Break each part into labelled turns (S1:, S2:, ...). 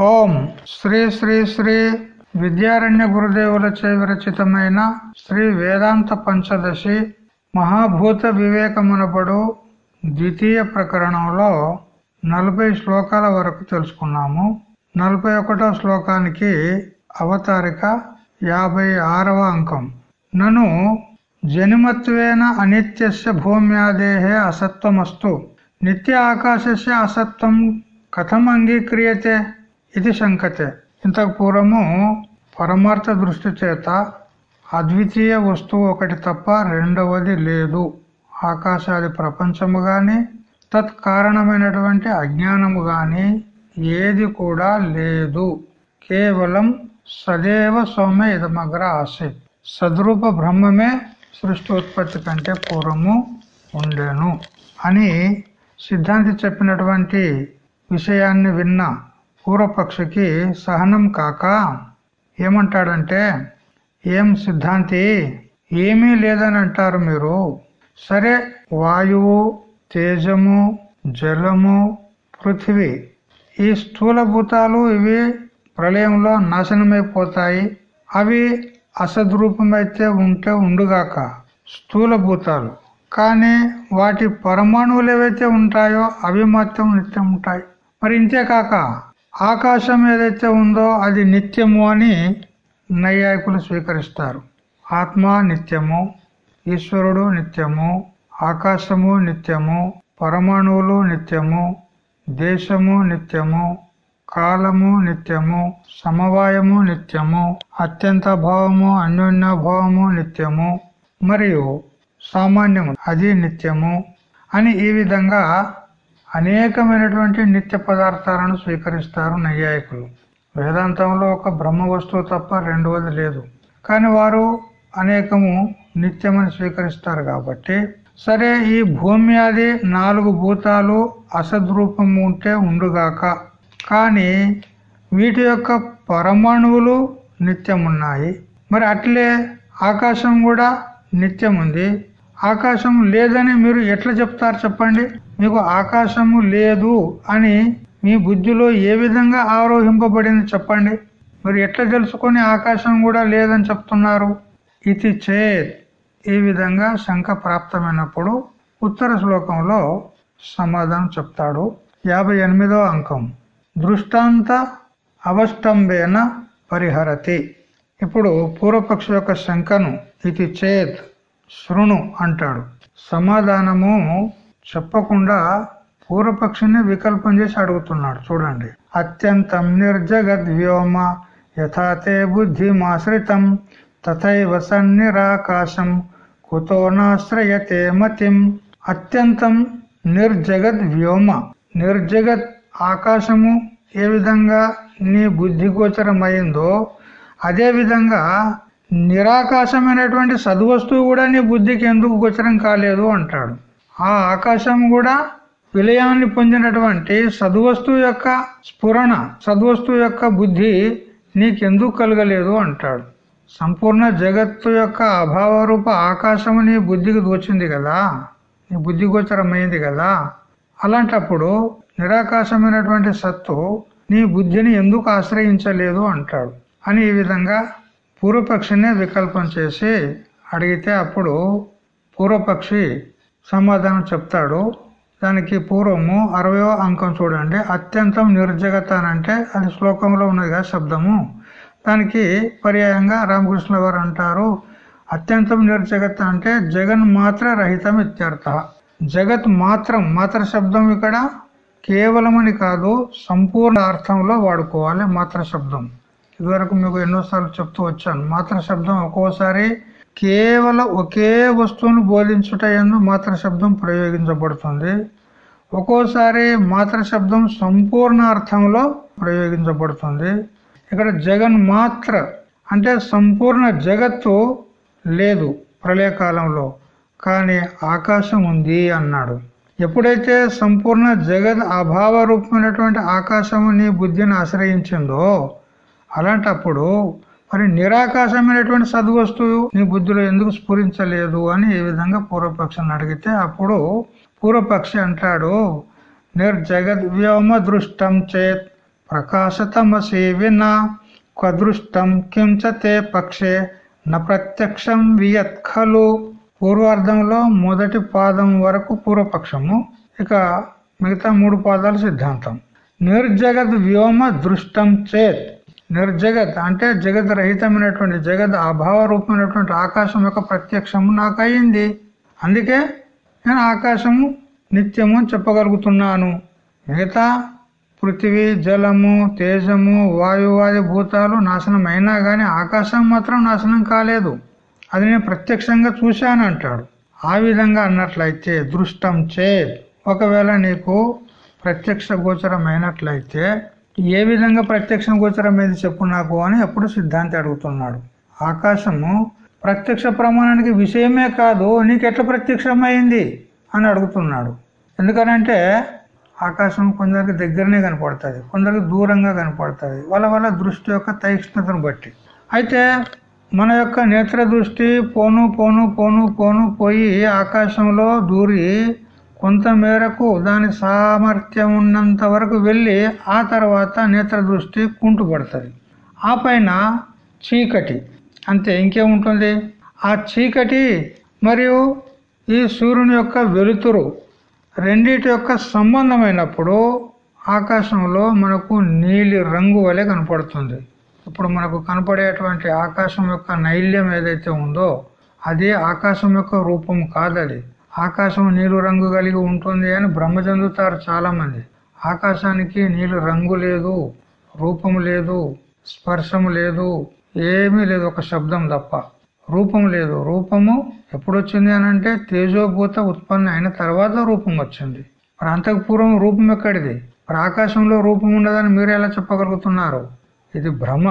S1: ఓం శ్రీ శ్రీ శ్రీ విద్యారణ్య గురుదేవులచే విరచితమైన శ్రీ వేదాంత పంచదశి మహాభూత వివేకమునబడు ద్వితీయ ప్రకరణంలో నలభై శ్లోకాల వరకు తెలుసుకున్నాము. నలభై ఒకటో శ్లోకానికి అవతారిక యాభై ఆరవ అంకం. నను జనిమత్వేన అనిత్యస్య భూమ్యాదేహే అసత్వమస్తు. నిత్య ఆకాశస్య అసత్వం కథం అంగీక్రియతే ఇది శంకతే ఇంతకు పూర్వము పరమార్థ దృష్టి చేత అద్వితీయ వస్తువు ఒకటి తప్ప రెండవది లేదు. ఆకాశాది ప్రపంచము గాని తత్కారణమైనటువంటి అజ్ఞానము గాని ఏది కూడా లేదు. కేవలం సదేవ సౌమ్య ఇదమగ్ర ఆసిత్ సద్రూప బ్రహ్మమే సృష్టి ఉత్పత్తి కంటే పూర్వము ఉండేను అని సిద్ధాంతి చెప్పినటువంటి విషయాన్ని విన్న పూర్వపక్షికి సహనం కాక ఏమంటాడంటే ఏం సిద్ధాంతి? ఏమీ లేదని అంటారు మీరు. సరే వాయువు తేజము జలము పృథివీ. ఈ స్థూలభూతాలు ఇవి ప్రళయంలో నాశనమైపోతాయి. అవి అసద్రూపమైతే ఉంటే ఉండుగాక. స్థూల భూతాలు కానీ వాటి పరమాణువులు ఏవైతే ఉంటాయో అవి మాత్రం నిత్యం ఉంటాయి. మరి ఇంతేకాక ఆకాశం ఏదైతే ఉందో అది నిత్యము అని నైయాయికులు స్వీకరిస్తారు. ఆత్మ నిత్యము ఈశ్వరుడు నిత్యము ఆకాశము నిత్యము పరమాణువులు నిత్యము దేశము నిత్యము కాలము నిత్యము సమవాయము నిత్యము అత్యంత భావము అన్యోన్యభావము నిత్యము మరియు సామాన్యము. అది నిత్యము అని ఈ విధంగా అనేకమైనటువంటి నిత్య పదార్థాలను స్వీకరిస్తారు నైయాయికులు. వేదాంతంలో ఒక బ్రహ్మ వస్తువు తప్ప రెండవది లేదు. కానీ వారు అనేకము నిత్యమని స్వీకరిస్తారు కాబట్టి. సరే ఈ భూమి అది నాలుగు భూతాలు అసద్రూపం ఉంటే ఉండుగాక. కానీ వీటి యొక్క పరమాణువులు నిత్యం ఉన్నాయి మరి అట్లే ఆకాశం కూడా నిత్యం ఉంది ఆకాశం లేదని మీరు ఎట్లా చెప్తారు చెప్పండి? మీకు ఆకాశము లేదు అని మీ బుద్ధిలో ఏ విధంగా ఆరోహింపబడింది చెప్పండి. మరి ఎట్లా తెలుసుకొని ఆకాశం కూడా లేదని చెప్తున్నారు? ఇది చేత్. ఈ విధంగా శంక ప్రాప్తమైనప్పుడు ఉత్తర శ్లోకంలో సమాధానం చెప్తాడు. యాభై ఎనిమిదో అంకం. దృష్టాంత అవష్టంబేన పరిహరతి. ఇప్పుడు పూర్వపక్ష యొక్క శంకను ఇది చేత్ శృణు అంటాడు. సమాధానము చెప్పకుండా పూర్వపక్షిని వికల్పం చేసి అడుగుతున్నాడు. చూడండి. అత్యంతం నిర్జగద్ వ్యోమ యథాతే బుద్ధిమాశ్రితం తథైవ సన్నిరాకాశం కుతోనాశ్రయతే మతిం. అత్యంతం నిర్జగద్ వ్యోమ. నిర్జగత్ ఆకాశము ఏ విధంగా నీ బుద్ధి గోచరమైందో అదే విధంగా నిరాకాశమైనటువంటి సద్వస్తువు కూడా నీ బుద్ధికి ఎందుకు గోచరం కాలేదు అంటాడు. ఆ ఆకాశం కూడా విలయాన్ని పొందినటువంటి సద్వస్తువు యొక్క స్ఫురణ సద్వస్తువు యొక్క బుద్ధి నీకెందుకు కలగలేదు అంటాడు. సంపూర్ణ జగత్తు యొక్క అభావ రూప ఆకాశము నీ బుద్ధికి దోచింది కదా నీ బుద్ధి గోచరమైంది కదా అలాంటప్పుడు నిరాకాశమైనటువంటి సత్తు నీ బుద్ధిని ఎందుకు ఆశ్రయించలేదు అంటాడు. అని ఈ విధంగా పూర్వపక్షినే వికల్పం చేసి అడిగితే అప్పుడు పూర్వపక్షి సమాధానం చెప్తాడు. దానికి పూర్వము అరవయో అంకం చూడండి. అత్యంతం నిర్జగత అంటే అది శ్లోకంలో ఉన్నది కదా శబ్దము. దానికి పర్యాయంగా రామకృష్ణ వారు అంటారు అత్యంతం నిర్జగత అంటే జగన్ మాత్ర రహితం ఇత్యర్థ. జగత్ మాత్రం మాత్ర శబ్దం ఇక్కడ? కేవలమని కాదు సంపూర్ణ అర్థంలో వాడుకోవాలి మాత్ర శబ్దం. ఇదివరకు మీకు ఎన్నోసార్లు చెప్తూ వచ్చాను మాత్ర శబ్దం ఒక్కోసారి కేవలం ఒకే వస్తువును బోధించుట ఎందు మాత్ర శబ్దం ప్రయోగించబడుతుంది. ఒక్కోసారి మాత్ర శబ్దం సంపూర్ణ అర్థంలో ప్రయోగించబడుతుంది. ఇక్కడ జగన్ మాత్ర అంటే సంపూర్ణ జగత్తు లేదు ప్రళయకాలంలో. కానీ ఆకాశం ఉంది అన్నాడు. ఎప్పుడైతే సంపూర్ణ జగత్ అభావ రూపమైనటువంటి ఆకాశం నీ బుద్ధిని ఆశ్రయించిందో అలాంటప్పుడు మరి నిరాకాశమైనటువంటి సద్వస్తువు నీ బుద్ధిలో ఎందుకు స్ఫురించలేదు అని ఈ విధంగా పూర్వపక్షాన్ని అడిగితే అప్పుడు పూర్వపక్షి అంటాడు నిర్జగద్ వ్యోమ దృష్టం చేత్ ప్రకాశతమసి వినా క్వదృష్టం కించ పక్షే న ప్రత్యక్షం వియత్ ఖలు. పూర్వార్ధంలో మొదటి పాదం వరకు పూర్వపక్షము ఇక మిగతా మూడు పాదాలు సిద్ధాంతం. నిర్జగద్ వ్యోమ దృష్టం చేత్ నిర్జగత్ అంటే జగత్ రహితమైనటువంటి జగత్ అభావ రూపమైనటువంటి ఆకాశం యొక్క ప్రత్యక్షము నాకు అయింది అందుకే నేను ఆకాశము నిత్యము అని చెప్పగలుగుతున్నాను. మిగతా పృథివీ జలము తేజము వాయువాది భూతాలు నాశనం అయినా కానీ ఆకాశం మాత్రం నాశనం కాలేదు. అది నేను ప్రత్యక్షంగా చూశాను అంటాడు. ఆ విధంగా అన్నట్లయితే దృష్టం చే ఒకవేళ నీకు ప్రత్యక్ష గోచరమైనట్లయితే ఏ విధంగా ప్రత్యక్షం గోచరమైంది చెప్పు నాకు అని ఎప్పుడు సిద్ధాంతి అడుగుతున్నాడు. ఆకాశము ప్రత్యక్ష ప్రమాణానికి విషయమే కాదు నీకు ఎట్లా ప్రత్యక్షమైంది అని అడుగుతున్నాడు. ఎందుకనంటే ఆకాశం కొందరికి దగ్గరనే కనపడుతుంది కొందరికి దూరంగా కనపడుతుంది వాళ్ళ వాళ్ళ దృష్టి యొక్క తీక్ష్ణతను బట్టి. అయితే మన యొక్క నేత్ర దృష్టి పోను పోను పోను పోను పోయి ఆకాశంలో దూరి కొంత మేరకు దాని సామర్థ్యం ఉన్నంత వరకు వెళ్ళి ఆ తర్వాత నేత్ర దృష్టి కుంటుపడుతుంది. ఆ పైన చీకటి. అంతే ఇంకేముంటుంది? ఆ చీకటి మరియు ఈ సూర్యుని యొక్క వెలుతురు రెండిటి యొక్క సంబంధమైనప్పుడు ఆకాశంలో మనకు నీలి రంగు వలె కనపడుతుంది. ఇప్పుడు మనకు కనపడేటువంటి ఆకాశం యొక్క నైల్యం ఏదైతే ఉందో అది ఆకాశం యొక్క రూపం కాదది. ఆకాశం నీలు రంగు కలిగి ఉంటుంది అని భ్రమ చెందుతారు చాలా మంది ఆకాశానికి నీలు రంగు లేదు రూపం లేదు స్పర్శం లేదు ఏమీ లేదు ఒక శబ్దం తప్ప. రూపం లేదు. రూపము ఎప్పుడు వచ్చింది అని అంటే తేజోభూత ఉత్పన్న అయిన తర్వాత రూపం వచ్చింది. మరి అంతకు పూర్వం రూపం ఎక్కడిది? మరి ఆకాశంలో రూపం ఉండదని మీరు ఎలా చెప్పగలుగుతున్నారు? ఇది భ్రమ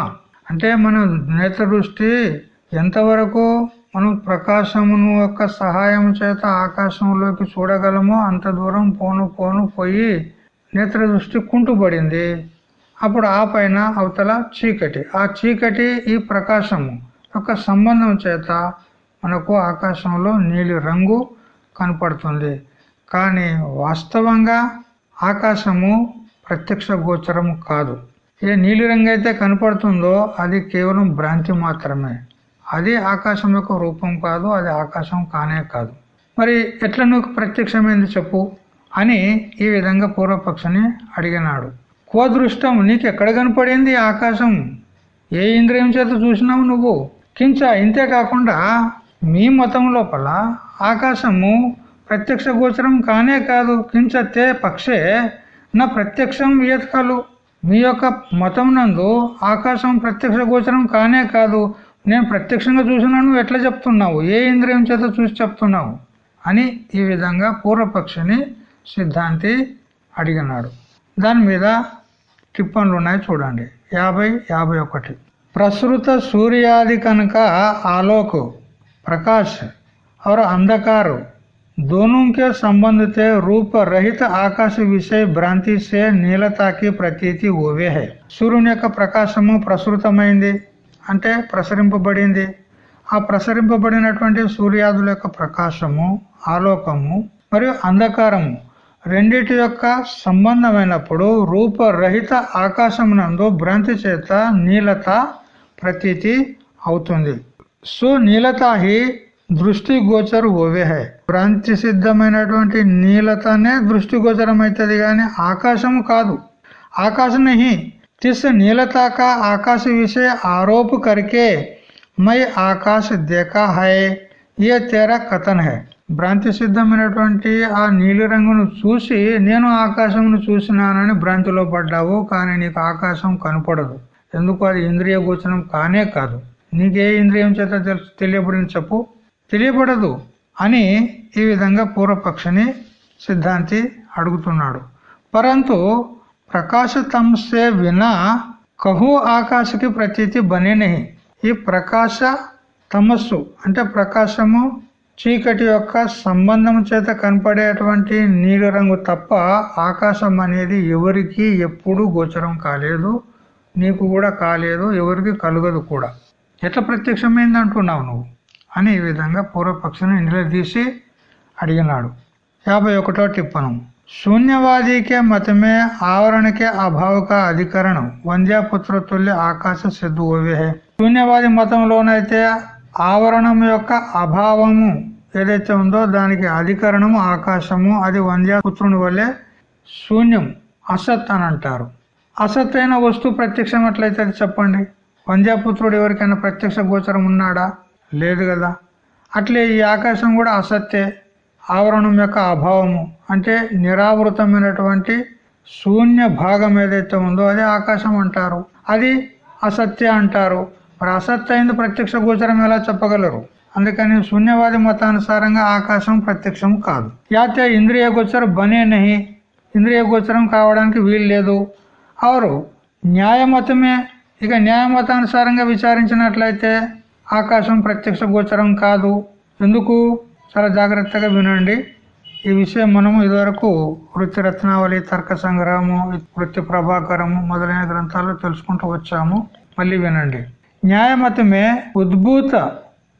S1: అంటే మన నేత్ర దృష్టి ఎంతవరకు మనం ప్రకాశమును యొక్క సహాయం చేత ఆకాశంలోకి చూడగలమో అంత దూరం పోను పోను పోయి నేత్ర దృష్టి కుంటుపడింది అప్పుడు ఆ పైన అవతల చీకటి. ఆ చీకటి ఈ ప్రకాశము యొక్క సంబంధం చేత మనకు ఆకాశంలో నీలి రంగు కనపడుతుంది. కానీ వాస్తవంగా ఆకాశము ప్రత్యక్ష గోచరము కాదు. ఏ నీలిరంగు అయితే కనపడుతుందో అది కేవలం భ్రాంతి మాత్రమే. అది ఆకాశం యొక్క రూపం కాదు అది ఆకాశం కానే కాదు. మరి ఎట్లా నువ్వు ప్రత్యక్షమైంది చెప్పు? అని ఈ విధంగా పూర్వపక్షని అడిగినాడు. కో దృష్టం నీకు ఎక్కడ కనపడింది ఆకాశం? ఏ ఇంద్రియం చేత చూసినావు నువ్వు? కించ ఇంతే కాకుండా మీ మతం లోపల ఆకాశము ప్రత్యక్ష గోచరం కానే కాదు. కించతే పక్షే నా ప్రత్యక్షం వియత్కాలు. మీ యొక్క మతం నందు ఆకాశం ప్రత్యక్ష గోచరం కానే కాదు. నేను ప్రత్యక్షంగా చూసినా నువ్వు ఎట్లా చెప్తున్నావు? ఏ ఇంద్రియం చేత చూసి చెప్తున్నావు? అని ఈ విధంగా పూర్వపక్షిని సిద్ధాంతి అడిగినాడు. దాని మీద టిప్పన్లు ఉన్నాయి చూడండి. యాభై యాభై ఒకటి. ప్రసృత సూర్యాది కనుక ఆలోక్ ప్రకాశ్ और అంధకారు దోనుంకే సంబంధిత రూపరహిత ఆకాశ रूप रहित आकाश నీలతాకి भ्रांति से సూర్యుని యొక్క ప్రకాశము ప్రసృతమైంది. అంటే ప్రసరింపబడింది. ఆ ప్రసరింపబడినటువంటి సూర్యాదుల యొక్క ప్రకాశము ఆలోకము మరియు అంధకారము రెండిటి యొక్క సంబంధమైనప్పుడు రూపరహిత ఆకాశమునందు భ్రాంతి చేత నీలత ప్రతీతి అవుతుంది. సో నీలత హి దృష్టి గోచరు ఓవేహే. భ్రాంతి సిద్ధమైనటువంటి నీలతనే దృష్టి గోచరం అవుతుంది కానీ ఆకాశము కాదు. ఆకాశం నహి తిస్ नीलता का आकाश विषय आरोप करके मैं आकाश देखा है ये तेरा कथन है భ్రాంతి సిద్ధమైనటువంటి ఆ నీలి రంగును చూసి నేను ఆకాశమును చూసినానని భ్రాంతిలో పడ్డావు కానీ నీకు ఆకాశం కనపడదు ఎందుకు అది ఇంద్రియ గోచరం కానే కాదు నీకే ఇంద్రియం చేత తెలియబడింది చెప్పు తెలియబడదు అని ఈ విధంగా పూర్వపక్షని సిద్ధాంతి అడుగుతున్నాడు పరంతు ప్రకాశ తమసే వినా కహు ఆకాశకి ప్రతీతి బనే ఈ ప్రకాశ తమస్సు అంటే ప్రకాశము చీకటి యొక్క సంబంధం చేత కనపడేటువంటి నీలి రంగు తప్ప ఆకాశం అనేది ఎవరికి ఎప్పుడు గోచరం కాలేదు నీకు కూడా కాలేదు ఎవరికి కలగదు కూడా. ఎట్లా ప్రత్యక్షమైంది అంటున్నావు నువ్వు? అని ఈ విధంగా పూర్వపక్షిని నిలదీసి అడిగినాడు. యాభై ఒకటో టిప్పనం शून्यवादी के मत में आवरण के अभाव का अधिकरण వంద్యాపుత్ర తుల్య ఆకాశ సిద్ధు ఓవే హే శూన్యవాది మతంలోనైతే ఆవరణం యొక్క అభావము ఏదైతే ఉందో దానికి అధికరణము ఆకాశము అది వంద్యాపుత్రుని వల్లే శూన్యం అసత్ అని అంటారు అసత్ అయిన వస్తువు ప్రత్యక్షం ఎట్లయితే చెప్పండి వంద్యాపుత్రుడు ఎవరికైనా ప్రత్యక్ష గోచరం ఉన్నాడా లేదు కదా అట్లే ఈ ఆకాశం కూడా అసత్యే ఆవరణం యొక్క అభావము అంటే నిరావృతమైనటువంటి శూన్య భాగం ఏదైతే ఉందో అదే ఆకాశం అంటారు. అది అసత్య అంటారు. మరి అసత్య అయింది ప్రత్యక్ష గోచరం ఎలా చెప్పగలరు? అందుకని శూన్యవాది మతానుసారంగా ఆకాశం ప్రత్యక్షం కాదు. యాతే ఇంద్రియ గోచర బనే నహి. ఇంద్రియ గోచరం కావడానికి వీలు లేదు. అవరు న్యాయమతమే. ఇక న్యాయమతానుసారంగా విచారించినట్లయితే ఆకాశం ప్రత్యక్ష గోచరం కాదు. ఎందుకు? చాలా జాగ్రత్తగా వినండి. ఈ విషయం మనము ఇదివరకు వృత్తి రత్నావళి తర్క సంగ్రహము వృత్తి ప్రభాకరము మొదలైన గ్రంథాల్లో తెలుసుకుంటూ వచ్చాము. మళ్ళీ వినండి. న్యాయమతమే ఉద్భూత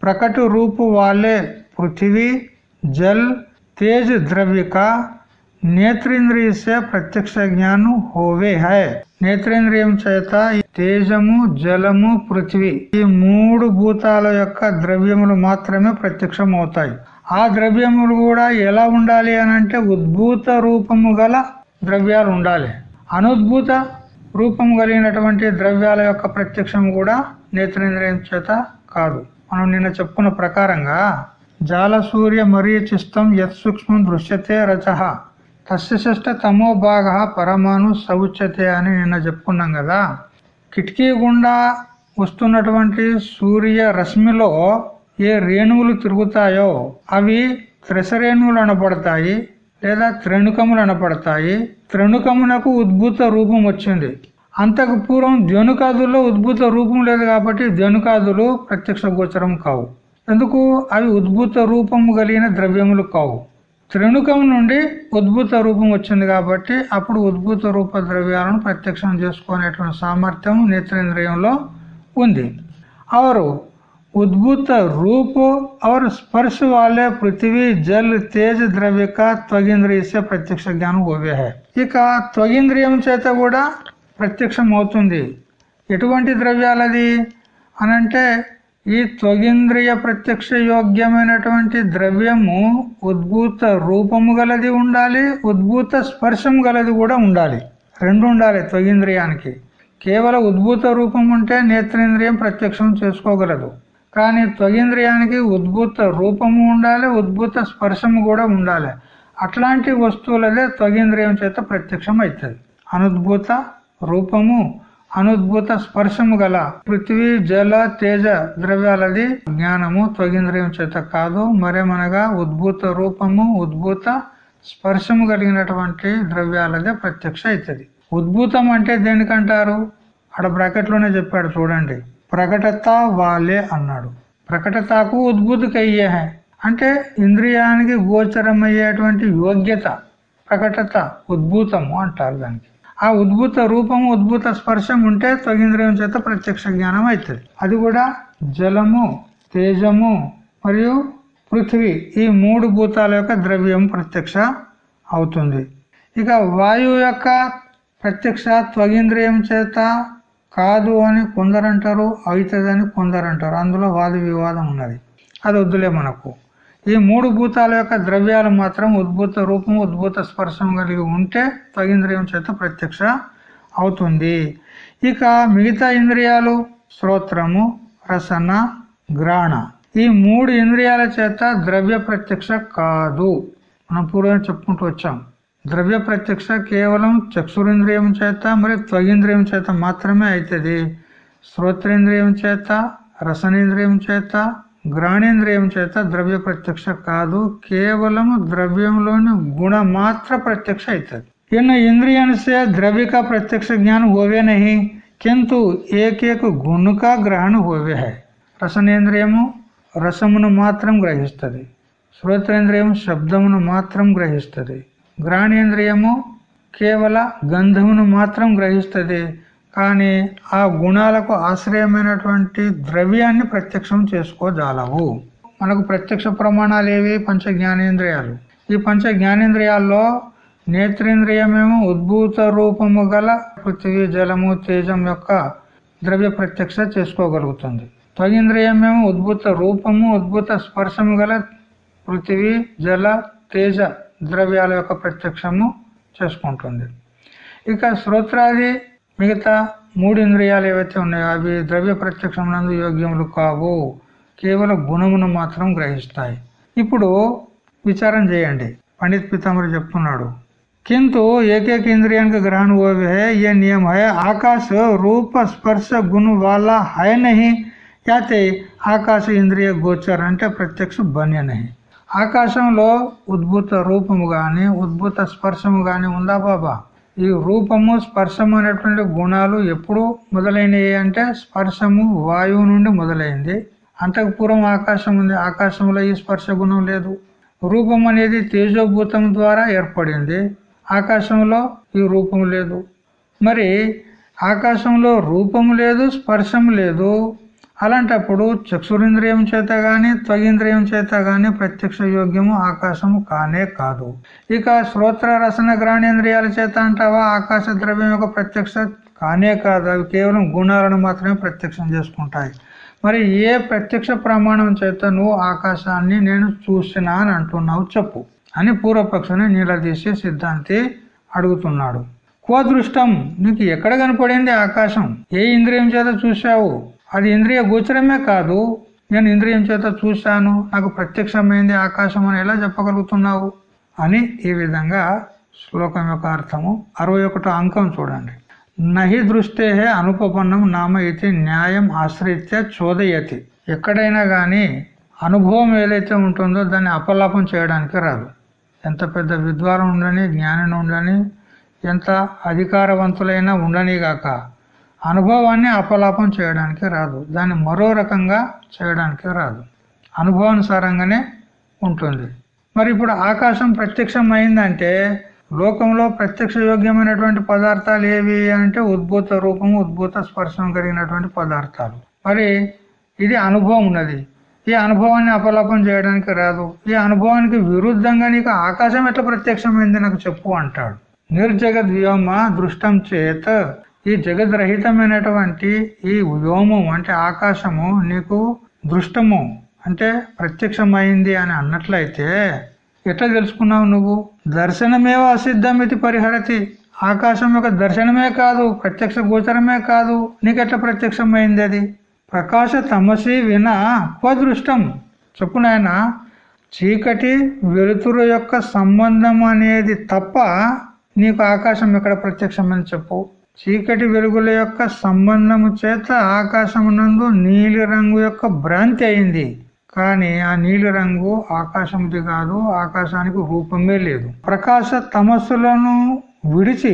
S1: ప్రకట రూపు వాళ్ళే పృథివీ జల్ తేజ ద్రవ్యక का నేత్రేంద్రియ ప్రత్యక్ష జ్ఞానం హోవే హై. నేత్రేంద్రియం చేత తేజము జలము పృథ్వీ ఈ మూడు భూతాల యొక్క ద్రవ్యములు మాత్రమే ప్రత్యక్షం అవుతాయి ఆ ద్రవ్యములు కూడా ఎలా ఉండాలి అని అంటే ఉద్భూత రూపము గల ద్రవ్యాలు ఉండాలి. అనుద్భూత రూపం కలిగినటువంటి ద్రవ్యాల యొక్క ప్రత్యక్షం కూడా నేత్రేంద్రియం చేత కాదు. మనం నిన్న చెప్పుకున్న ప్రకారంగా జాల సూర్య మరియు చిస్తం యత్ సూక్ష్మం దృశ్యతే రచ తస్యశిష్ట తమో భాగ పరమాణు సౌచ్యతే అని నిన్న చెప్పుకున్నాం కదా. కిటికీ గుండా వస్తున్నటువంటి సూర్య రశ్మిలో ఏ రేణువులు తిరుగుతాయో అవి త్రిసరేణువులు అనపడతాయి లేదా త్రేణుకములు అనపడతాయి త్రేణుకమునకు ఉద్భుత రూపం వచ్చింది. అంతకు పూర్వం ధ్వనుకాదుల్లో ఉద్భుత రూపం లేదు కాబట్టి ధ్వనుకాదులు ప్రత్యక్ష గోచరం కావు. ఎందుకు? అవి ఉద్భుత రూపము కలిగిన ద్రవ్యములు కావు. త్రిణుకం నుండి ఉద్భుత రూపం వచ్చింది కాబట్టి అప్పుడు ఉద్భుత రూప ద్రవ్యాలను ప్రత్యక్షం చేసుకునేటువంటి సామర్థ్యం నేత్రేంద్రియంలో ఉంది. అవరు उद्भूत रूप और स्पर्श वाले पृथ्वी जल तेज ద్రవ్య త్వగింద్రియ ప్రత్యక్ష జ్ఞానం ఓవే హై ఇక త్వగింద్రియం చేత కూడా ప్రత్యక్షం అవుతుంది ఎటువంటి ద్రవ్యాలది అనంటే ఈ త్వగింద్రియ ప్రత్యక్ష యోగ్యమైనటువంటి ద్రవ్యము ఉద్భూత రూపము గలది ఉండాలి ఉద్భూత స్పర్శం గలది కూడా ఉండాలి రెండు ఉండాలి త్వగింద్రియానికి కేవలం ఉద్భూత రూపం ఉంటే నేత్రేంద్రియం ప్రత్యక్షం చేసుకోగలదు కానీ త్వగేంద్రియానికి ఉద్భుత రూపము ఉండాలి ఉద్భుత స్పర్శము కూడా ఉండాలి. అట్లాంటి వస్తువులదే త్వగేంద్రియం చేత ప్రత్యక్షం అవుతుంది అనుద్భూత రూపము అనుద్భూత స్పర్శము గల పృథ్వీ జల తేజ ద్రవ్యాలది జ్ఞానము త్వగేంద్రియం చేత కాదు. మరేమనగా ఉద్భూత రూపము ఉద్భూత స్పర్శము కలిగినటువంటి ద్రవ్యాలదే ప్రత్యక్ష అవుతుంది. ఉద్భూతం అంటే దేనికంటారు? అక్కడ బ్రాకెట్లోనే చెప్పాడు చూడండి. ప్రకటత వాలే అన్నాడు. ప్రకటతకు ఉద్బుద్ధికయ్యే హై. అంటే ఇంద్రియానికి గోచరమయ్యేటువంటి యోగ్యత ప్రకటత ఉద్భూతము అంటారు దానికి. ఆ ఉద్భుత రూపము ఉద్భుత స్పర్శం ఉంటే తొగింద్రియం చేత ప్రత్యక్ష జ్ఞానం అవుతుంది. అది కూడా జలము తేజము మరియు పృథ్వీ ఈ మూడు భూతాల యొక్క ద్రవ్యం ప్రత్యక్ష అవుతుంది. ఇక వాయువు యొక్క ప్రత్యక్ష త్వగింద్రియం చేత కాదు అని కొందరంటారు అవుతుందని కొందరంటారు. అందులో వాద వివాదం ఉన్నది. అది వద్దులే మనకు. ఈ మూడు భూతాల యొక్క ద్రవ్యాలు మాత్రం ఉద్భూత రూపం ఉద్భూత స్పర్శం కలిగి ఉంటే త్వగింద్రియం చేత ప్రత్యక్ష అవుతుంది. ఇక మిగతా ఇంద్రియాలు శ్రోత్రము రసన గ్రాణ ఈ మూడు ఇంద్రియాల చేత ద్రవ్య ప్రత్యక్ష కాదు. మనం పూర్వం చెప్పుకుంటూ వచ్చాం. ద్రవ్య ప్రత్యక్ష కేవలం చక్షురింద్రియం చేత మరియు త్వగింద్రియం చేత మాత్రమే అవుతుంది శ్రోత్రేంద్రియం చేత రసనేంద్రియం చేత గ్రాణేంద్రియం చేత ద్రవ్య ప్రత్యక్ష కాదు కేవలం ద్రవ్యంలోని గుణ మాత్ర ప్రత్యక్ష అవుతుంది इन इंद्रियन से द्रव्य का प्रत्यक्ष ज्ञान होवे नहीं किंतु एक एक गुण का ग्रहण होवे है రసనేంద్రియము రసమును మాత్రం గ్రహిస్తుంది శ్రోత్రేంద్రియం శబ్దమును మాత్రం గ్రహిస్తుంది గ్రాణేంద్రియము కేవల గంధమును మాత్రం గ్రహిస్తుంది. కానీ ఆ గుణాలకు ఆశ్రయమైనటువంటి ద్రవ్యాన్ని ప్రత్యక్షం చేసుకోజాలవు. మనకు ప్రత్యక్ష ప్రమాణాలు ఏవి? పంచ జ్ఞానేంద్రియాలు ఈ పంచ జ్ఞానేంద్రియాల్లో నేత్రేంద్రియమేమో ఉద్భూత రూపము గల పృథివీ జలము తేజం యొక్క ద్రవ్య ప్రత్యక్ష చేసుకోగలుగుతుంది. త్వగింద్రియమేమో ఉద్భూత రూపము ఉద్భూత స్పర్శము గల పృథివీ జల తేజ ద్రవ్యాల యొక్క ప్రత్యక్షము చేసుకుంటుంది. ఇక శ్రోత్రాది మిగతా మూడు ఇంద్రియాలు ఏవైతే ఉన్నాయో అవి ద్రవ్య ప్రత్యక్షమునందు యోగ్యములు కావు. కేవలం గుణమును మాత్రం గ్రహిస్తాయి. ఇప్పుడు విచారం చేయండి. పండిత్ పితామరి చెప్తున్నాడు. కింటు ఏకైక ఇంద్రియానికి గ్రహణ ఏ నియమ హే ఆకాశ రూప స్పర్శ గుణ వాళ్ళ హయనహి యాతే ఆకాశ ఇంద్రియ గోచర్ అంటే ప్రత్యక్ష బన్యనహి. ఆకాశంలో ఉద్భుత రూపము గాని ఉద్భుత స్పర్శము గాని ఉందా బాబా? ఈ రూపము స్పర్శము అనేటువంటి గుణాలు ఎప్పుడు మొదలైనవి అంటే స్పర్శము వాయువు నుండి మొదలైంది. అంతకు పూర్వం ఆకాశం ఉంది ఆకాశంలో ఈ స్పర్శ గుణం లేదు. రూపం అనేది తేజోభూతం ద్వారా ఏర్పడింది. ఆకాశంలో ఈ రూపం లేదు. మరి ఆకాశంలో రూపము లేదు స్పర్శం లేదు. అలాంటప్పుడు చక్షురింద్రియం చేత గాని త్వగింద్రియం చేత గాని ప్రత్యక్ష యోగ్యము ఆకాశము కానే కాదు. ఇక శ్రోత్ర రసన గ్రాణేంద్రియాల చేత అంటావా? ఆకాశ ద్రవ్యం యొక్క ప్రత్యక్ష కానే కాదు. అవి కేవలం గుణాలను మాత్రమే ప్రత్యక్షం చేసుకుంటాయి. మరి ఏ ప్రత్యక్ష ప్రమాణం చేత నువ్వు ఆకాశాన్ని నేను చూసినా అని అంటున్నావు చెప్పు అని పూర్వపక్షని నిలదీసి సిద్ధాంతి అడుగుతున్నాడు. కోదృష్టం నీకు ఎక్కడ కనపడింది ఆకాశం? ఏ ఇంద్రియం చేత చూశావు? అది ఇంద్రియ గోచరమే కాదు. నేను ఇంద్రియం చేత చూశాను. నాకు ప్రత్యక్షమైంది ఆకాశం అని ఎలా చెప్పగలుగుతున్నావు? అని ఈ విధంగా శ్లోకం యొక్క అర్థము అరవై ఒకటో అంకం చూడండి. నహి దృష్టే అనుపపన్నం నామ ఇది న్యాయం ఆశ్రయిత్య చోదయతి. ఎక్కడైనా కానీ అనుభవం ఏదైతే ఉంటుందో దాన్ని అపలాపం చేయడానికి రాదు. ఎంత పెద్ద విద్వారం ఉండని జ్ఞానం ఉండని ఎంత అధికారవంతులైనా ఉండని గాక అనుభవాన్ని అపలాపం చేయడానికి రాదు. దాన్ని మరో రకంగా చేయడానికి రాదు. అనుభవానుసారంగానే ఉంటుంది. మరి ఇప్పుడు ఆకాశం ప్రత్యక్షం అయిందంటే లోకంలో ప్రత్యక్ష యోగ్యమైనటువంటి పదార్థాలు ఏవి అంటే ఉద్భూత రూపం ఉద్భూత స్పర్శం కలిగినటువంటి పదార్థాలు. మరి ఇది అనుభవం ఉన్నది. ఈ అనుభవాన్ని అపలాపం చేయడానికి రాదు. ఈ అనుభవానికి విరుద్ధంగా నీకు ఆకాశం ఎట్లా ప్రత్యక్షమైంది నాకు చెప్పు అంటాడు. నిర్జగద్ వ్యోమ దృష్టం చేత ఈ జగద్రహితమైనటువంటి ఈ వ్యోమం అంటే ఆకాశము నీకు దృష్టము అంటే ప్రత్యక్షమైంది అని అన్నట్లయితే ఎట్లా తెలుసుకున్నావు నువ్వు? దర్శనమేవ అసిద్ధమితి పరిహరతి. ఆకాశం యొక్క దర్శనమే కాదు ప్రత్యక్ష గోచరమే కాదు. నీకెట్లా ప్రత్యక్షమైంది అది? ప్రకాశ తమసి విన క్వదృష్టం చెప్పు నాయన చీకటి వెలుతురు యొక్క సంబంధం అనేది తప్ప నీకు ఆకాశం ఎక్కడ ప్రత్యక్షమని చెప్పు. చీకటి వెలుగుల యొక్క సంబంధము చేత ఆకాశమునందు నీలి రంగు యొక్క భ్రాంతి అయింది. కానీ ఆ నీలి రంగు ఆకాశంది కాదు ఆకాశానికి రూపమే లేదు. ప్రకాశ తమస్సులను విడిచి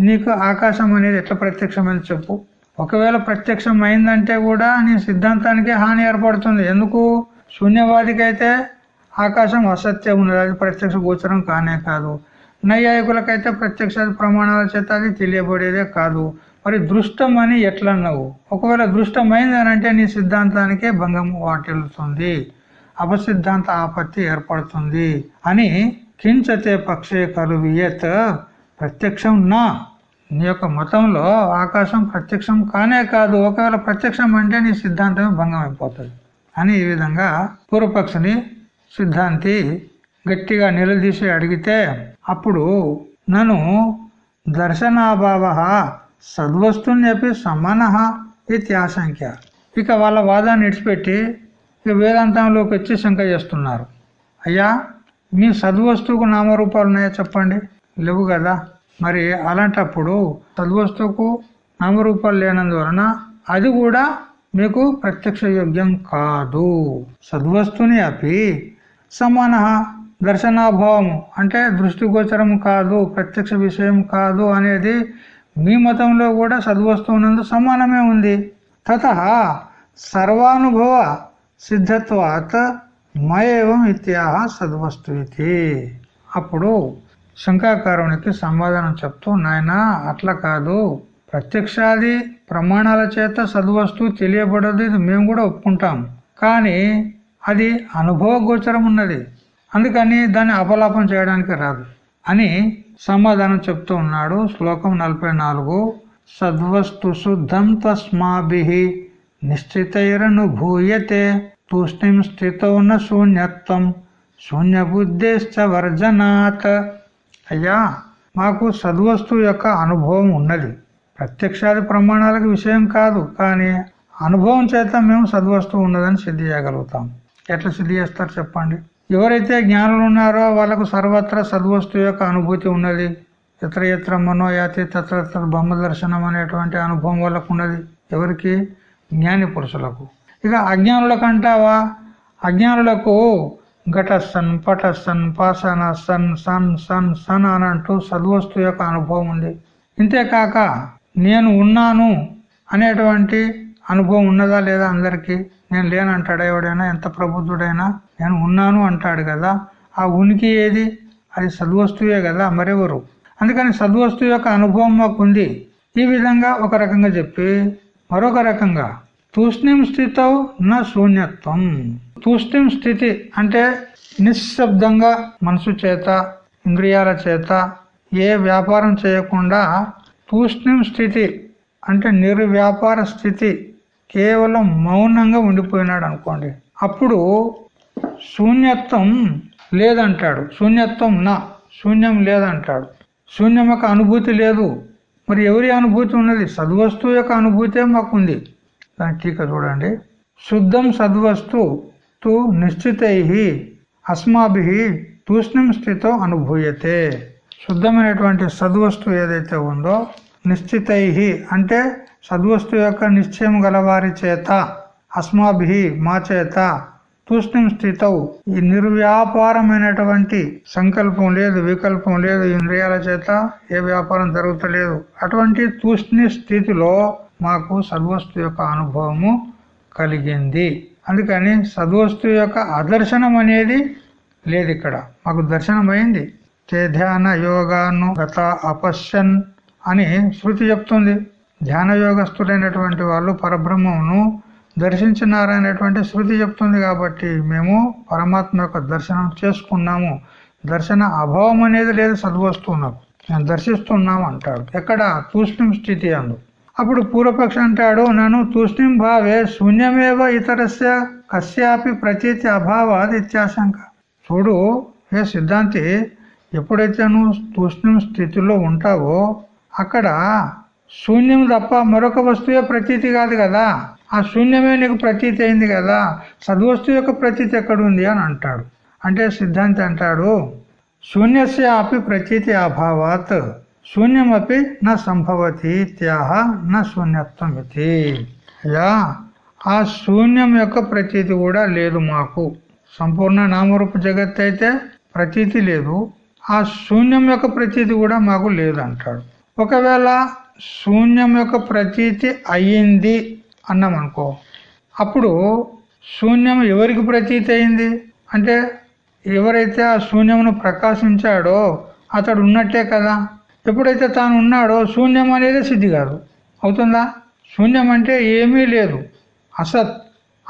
S1: నీకు ఆకాశం అనేది ఎట్లా ప్రత్యక్షమని చెప్పు. ఒకవేళ ప్రత్యక్షం అయిందంటే కూడా నీ సిద్ధాంతానికే హాని ఏర్పడుతుంది. ఎందుకు? శూన్యవాదికైతే ఆకాశం అసత్యం ఉన్నది. అది ప్రత్యక్ష గోచరం కానే కాదు. నైయాయికులకైతే ప్రత్యక్ష ప్రమాణాల చేత అది తెలియబడేదే కాదు. మరి దృష్టం అని ఎట్లన్నావు ఒకవేళ దృష్టమైంది అని అంటే నీ సిద్ధాంతానికే భంగం వాటిల్లుతుంది. అపసిద్ధాంత ఆపత్తి ఏర్పడుతుంది అని కించతే పక్షే కలువియత్ ప్రత్యక్షం నా. నీ యొక్క మతంలో ఆకాశం ప్రత్యక్షం కానే కాదు ఒకవేళ ప్రత్యక్షం అంటే నీ సిద్ధాంతమే భంగం అయిపోతుంది అని ఈ విధంగా పూర్వపక్షని సిద్ధాంతి గట్టిగా నిలదీసి అడిగితే అప్పుడు నన్ను దర్శనాభావ సద్వస్తుని చెప్పి సమాన ఇది ఆశంక్య ఇక వాళ్ళ వాదాన్ని ఇడిచిపెట్టి ఇక వేదాంతంలోకి వచ్చి శంక చేస్తున్నారు. అయ్యా మీ సద్వస్తువుకు నామరూపాలు ఉన్నాయా చెప్పండి? లేవు కదా. మరి అలాంటప్పుడు సద్వస్తువుకు నామరూపాలు లేనందువలన అది కూడా మీకు ప్రత్యక్ష యోగ్యం కాదు. సద్వస్తుని అపి సమాన. దర్శనాభావము అంటే దృష్టిగోచరం కాదు ప్రత్యక్ష విషయం కాదు అనేది మీ మతంలో కూడా సద్వస్తువునందు సమానమే ఉంది. తత సర్వానుభవ సిద్ధత్వాత్ మయేవం ఇత్యాహ సద్వస్తు ఇది. అప్పుడు శంకాకారునికి సమాధానం చెప్తూ నాయన అట్లా కాదు. ప్రత్యక్షాది ప్రమాణాల చేత సద్వస్తువు తెలియబడదు ఇది మేము కూడా ఒప్పుకుంటాం. కానీ అది అనుభవ గోచరం ఉన్నది అందుకని దాన్ని అపలాపం చేయడానికి రాదు. అని సమాధానం చెప్తూ ఉన్నాడు శ్లోకం నలభై నాలుగు. సద్వస్తు శుద్ధం తస్మాభి నిశ్చితైరనుభూయతే తూష్ణిం స్థితో శూన్యత్వం శూన్య బుద్ధిశ్చ వర్జనాత్. అయ్యా మాకు సద్వస్తు యొక్క అనుభవం ఉన్నది. ప్రత్యక్షాది ప్రమాణాలకు విషయం కాదు కానీ అనుభవం చేత మేము సద్వస్తువు ఉన్నదని సిద్ధి చేయగలుగుతాం. ఎట్లా సిద్ధి చేస్తారు చెప్పండి? ఎవరైతే జ్ఞానులు ఉన్నారో వాళ్ళకు సర్వత్ర సద్వస్తు యొక్క అనుభూతి ఉన్నది. ఎత్ర ఎత్ర మనోయాతి తత్ర బొమ్మ దర్శనం అనేటువంటి అనుభవం వాళ్ళకు ఉన్నది. ఎవరికి? జ్ఞాని పురుషులకు. ఇక అజ్ఞానులకు అంటావా అజ్ఞానులకు ఘటసన్ పటసన్ పాసన సన్ సన్ సన్ సన్ అని అంటూ సద్వస్తు యొక్క అనుభవం ఉంది. ఇంతేకాక నేను ఉన్నాను అనేటువంటి అనుభవం ఉన్నదా లేదా అందరికీ? నేను లేనంటాడు ఎవడైనా? ఎంత ప్రబుద్ధుడైనా? నేను ఉన్నాను అంటాడు కదా ఆ ఉనికి ఏది? అది సద్వస్తువే కదా మరెవరు? అందుకని సద్వస్తువు యొక్క అనుభవం మాకు ఉంది. ఈ విధంగా ఒక రకంగా చెప్పి మరొక రకంగా తూష్ణిం స్థితి నా శూన్యత్వం. తూష్ణిం స్థితి అంటే నిశ్శబ్దంగా మనసు చేత ఇంద్రియాల చేత ఏ వ్యాపారం చేయకుండా తూష్ణిం స్థితి అంటే నిర్వ్యాపార స్థితి కేవలం మౌనంగా ఉండిపోయినాడు అనుకోండి. అప్పుడు శూన్యత్వం లేదంటాడు. శూన్యత్వం నా శూన్యం లేదంటాడు. శూన్యం యొక్క అనుభూతి లేదు. మరి ఎవరి అనుభూతి ఉన్నది? సద్వస్తువు యొక్క అనుభూతే మాకుంది. దాని టీక చూడండి. శుద్ధం సద్వస్తు తు నిశ్చితై అస్మాభి తూష్ణం స్థితో అనుభూయతే. శుద్ధమైనటువంటి సద్వస్తు ఏదైతే ఉందో నిశ్చితై అంటే సద్వస్తు యొక్క నిశ్చయం గలవారి చేత అస్మాభి మా చేత తూష్ణం స్థితవు ఈ నిర్వ్యాపారమైనటువంటి సంకల్పం లేదు వికల్పం లేదు ఇంద్రియాల చేత ఏ వ్యాపారం జరుగుతలేదు. అటువంటి తూష్ణి స్థితిలో మాకు సద్వస్తు యొక్క అనుభవము కలిగింది. అందుకని సద్వస్తు యొక్క అదర్శనం అనేది లేదు ఇక్కడ. మాకు దర్శనం అయింది తే ధ్యాన యోగాను గత అపశ్యన్ అని శృతి చెప్తుంది. ధ్యాన యోగస్తులైనటువంటి వాళ్ళు పరబ్రహ్మమును దర్శించినారనేటువంటి శృతి చెప్తుంది కాబట్టి మేము పరమాత్మ యొక్క దర్శనం చేసుకున్నాము. దర్శన అభావం అనేది లేదు సద్వస్తువునకు. నేను దర్శిస్తున్నాం అంటాడు. ఎక్కడ? తూష్ణం స్థితి అందు. అప్పుడు పూర్వపక్ష అంటాడు నన్ను తూష్ణిం భావే శూన్యమేవ ఇతరస్య కశ్యాపి ప్రతీతి అభావాది ఇత్యాశంక. చూడు ఏ సిద్ధాంతి ఎప్పుడైతే నువ్వు తూష్ణం స్థితిలో ఉంటావో అక్కడ శూన్యం తప్ప మరొక వస్తువే ప్రతీతి కాదు కదా. ఆ శూన్యమే నీకు ప్రతీతి అయింది కదా. సద్వస్తు యొక్క ప్రతీతి ఎక్కడుంది అని అంటాడు. అంటే సిద్ధాంతి అంటాడు శూన్యస్య అపి ప్రతీతి అభావాత్ శూన్యమపి నా సంభవతి త్యాహ నా శూన్యత్వం ఇది అయ్యా ఆ శూన్యం యొక్క ప్రతీతి కూడా లేదు మాకు. సంపూర్ణ నామరూప జగత్ అయితే ప్రతీతి లేదు. ఆ శూన్యం యొక్క ప్రతీతి కూడా మాకు లేదు అంటాడు ఒకవేళ శూన్యం యొక్క ప్రతీతి అయ్యింది అన్నాం అనుకో అప్పుడు శూన్యం ఎవరికి ప్రతీతి అయింది అంటే ఎవరైతే ఆ శూన్యమును ప్రకాశించాడో అతడు ఉన్నట్టే కదా? ఎప్పుడైతే తాను ఉన్నాడో శూన్యం అనేది సిద్ధి కాదు. అవుతుందా? శూన్యం అంటే ఏమీ లేదు. అసత్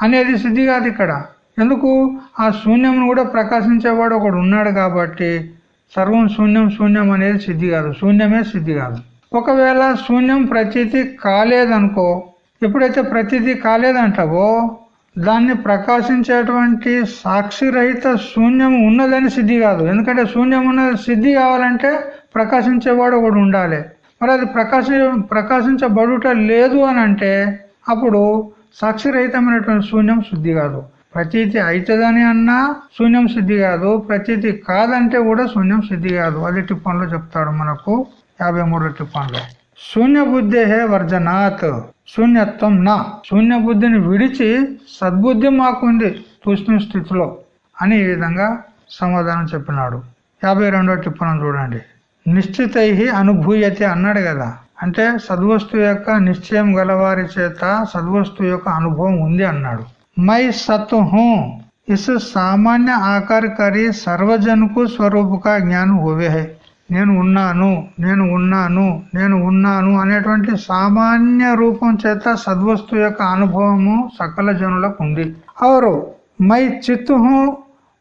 S1: అనేది సిద్ధి కాదు ఇక్కడ. ఎందుకు? ఆ శూన్యమును కూడా ప్రకాశించేవాడు ఒకడు ఉన్నాడు కాబట్టి సర్వం శూన్యం శూన్యం అనేది సిద్ధి కాదు. శూన్యమే సిద్ధి కాదు. ఒకవేళ శూన్యం ప్రతీతి కాలేదనుకో ఎప్పుడైతే ప్రతిదీ కాలేదంటావో దాన్ని ప్రకాశించేటువంటి సాక్షిరహిత శూన్యం ఉన్నదని సిద్ధి కాదు. ఎందుకంటే శూన్యం ఉన్నది సిద్ధి కావాలంటే ప్రకాశించేవాడు ఒకడు ఉండాలి. మరి అది ప్రకాశ ప్రకాశించబడుట లేదు అని అంటే అప్పుడు సాక్షిరహితమైనటువంటి శూన్యం శుద్ధి కాదు. ప్రతీతి అవుతుందని అన్నా శూన్యం సిద్ధి కాదు. ప్రతీతి కాదంటే కూడా శూన్యం సిద్ధి కాదు. అది టిప్పన్లో చెప్తాడు మనకు యాభై మూడు టిప్పన్లో. శూన్య బుద్ధి వర్జనాత్ శూన్యత్వం నా. శూన్య బుద్ధిని విడిచి సద్బుద్ధి మాకుంది తూష్ణ స్థితిలో అని ఈ విధంగా సమాధానం చెప్పినాడు. యాభై రెండో టిప్పణం చూడండి. నిశ్చితై అనుభూయతే అన్నాడు కదా. అంటే సద్వస్తు యొక్క నిశ్చయం గలవారి చేత సద్వస్తు యొక్క అనుభవం ఉంది అన్నాడు. మై సత్ హూ ఇస్ సామాన్య ఆకారకరి సర్వజనుకు సర్వజనకు స్వరూపుగా జ్ఞానం హోవే నేను ఉన్నాను నేను ఉన్నాను నేను ఉన్నాను అనేటువంటి సామాన్య రూపం చేత సద్వస్తు యొక్క అనుభవము సకల జనులకు ఉంది అవరు మై చిత్తు హూ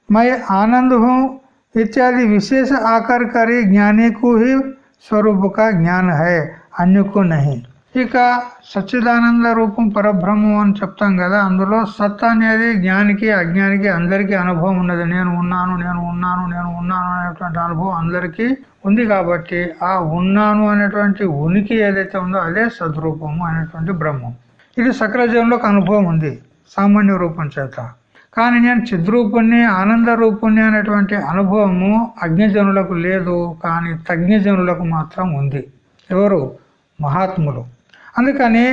S1: మై ఆనంద్ హూ इत्यादि विशेष आकारकारी ज्ञानी को ही स्वरूप का ज्ञान है अन्य को नहीं ఇక సచ్చిదానంద రూపం పరబ్రహ్మం అని చెప్తాం కదా అందులో సత్ అనేది జ్ఞానికి అజ్ఞానికి అందరికీ అనుభవం ఉన్నది. నేను ఉన్నాను నేను ఉన్నాను నేను ఉన్నాను అనేటువంటి అనుభవం అందరికీ ఉంది కాబట్టి ఆ ఉన్నాను అనేటువంటి ఉనికి ఏదైతే ఉందో అదే సద్రూపము అనేటువంటి బ్రహ్మం. ఇది సకల జీవంలోకి అనుభవం ఉంది సామాన్య రూపం చేత. కానీ నేను చిద్రూపుణ్ణి ఆనంద రూపుణ్ణి అనేటువంటి అనుభవము అగ్నిజనులకు లేదు కానీ తజ్ఞజనులకు మాత్రం ఉంది. ఎవరు? మహాత్ములు. అందుకని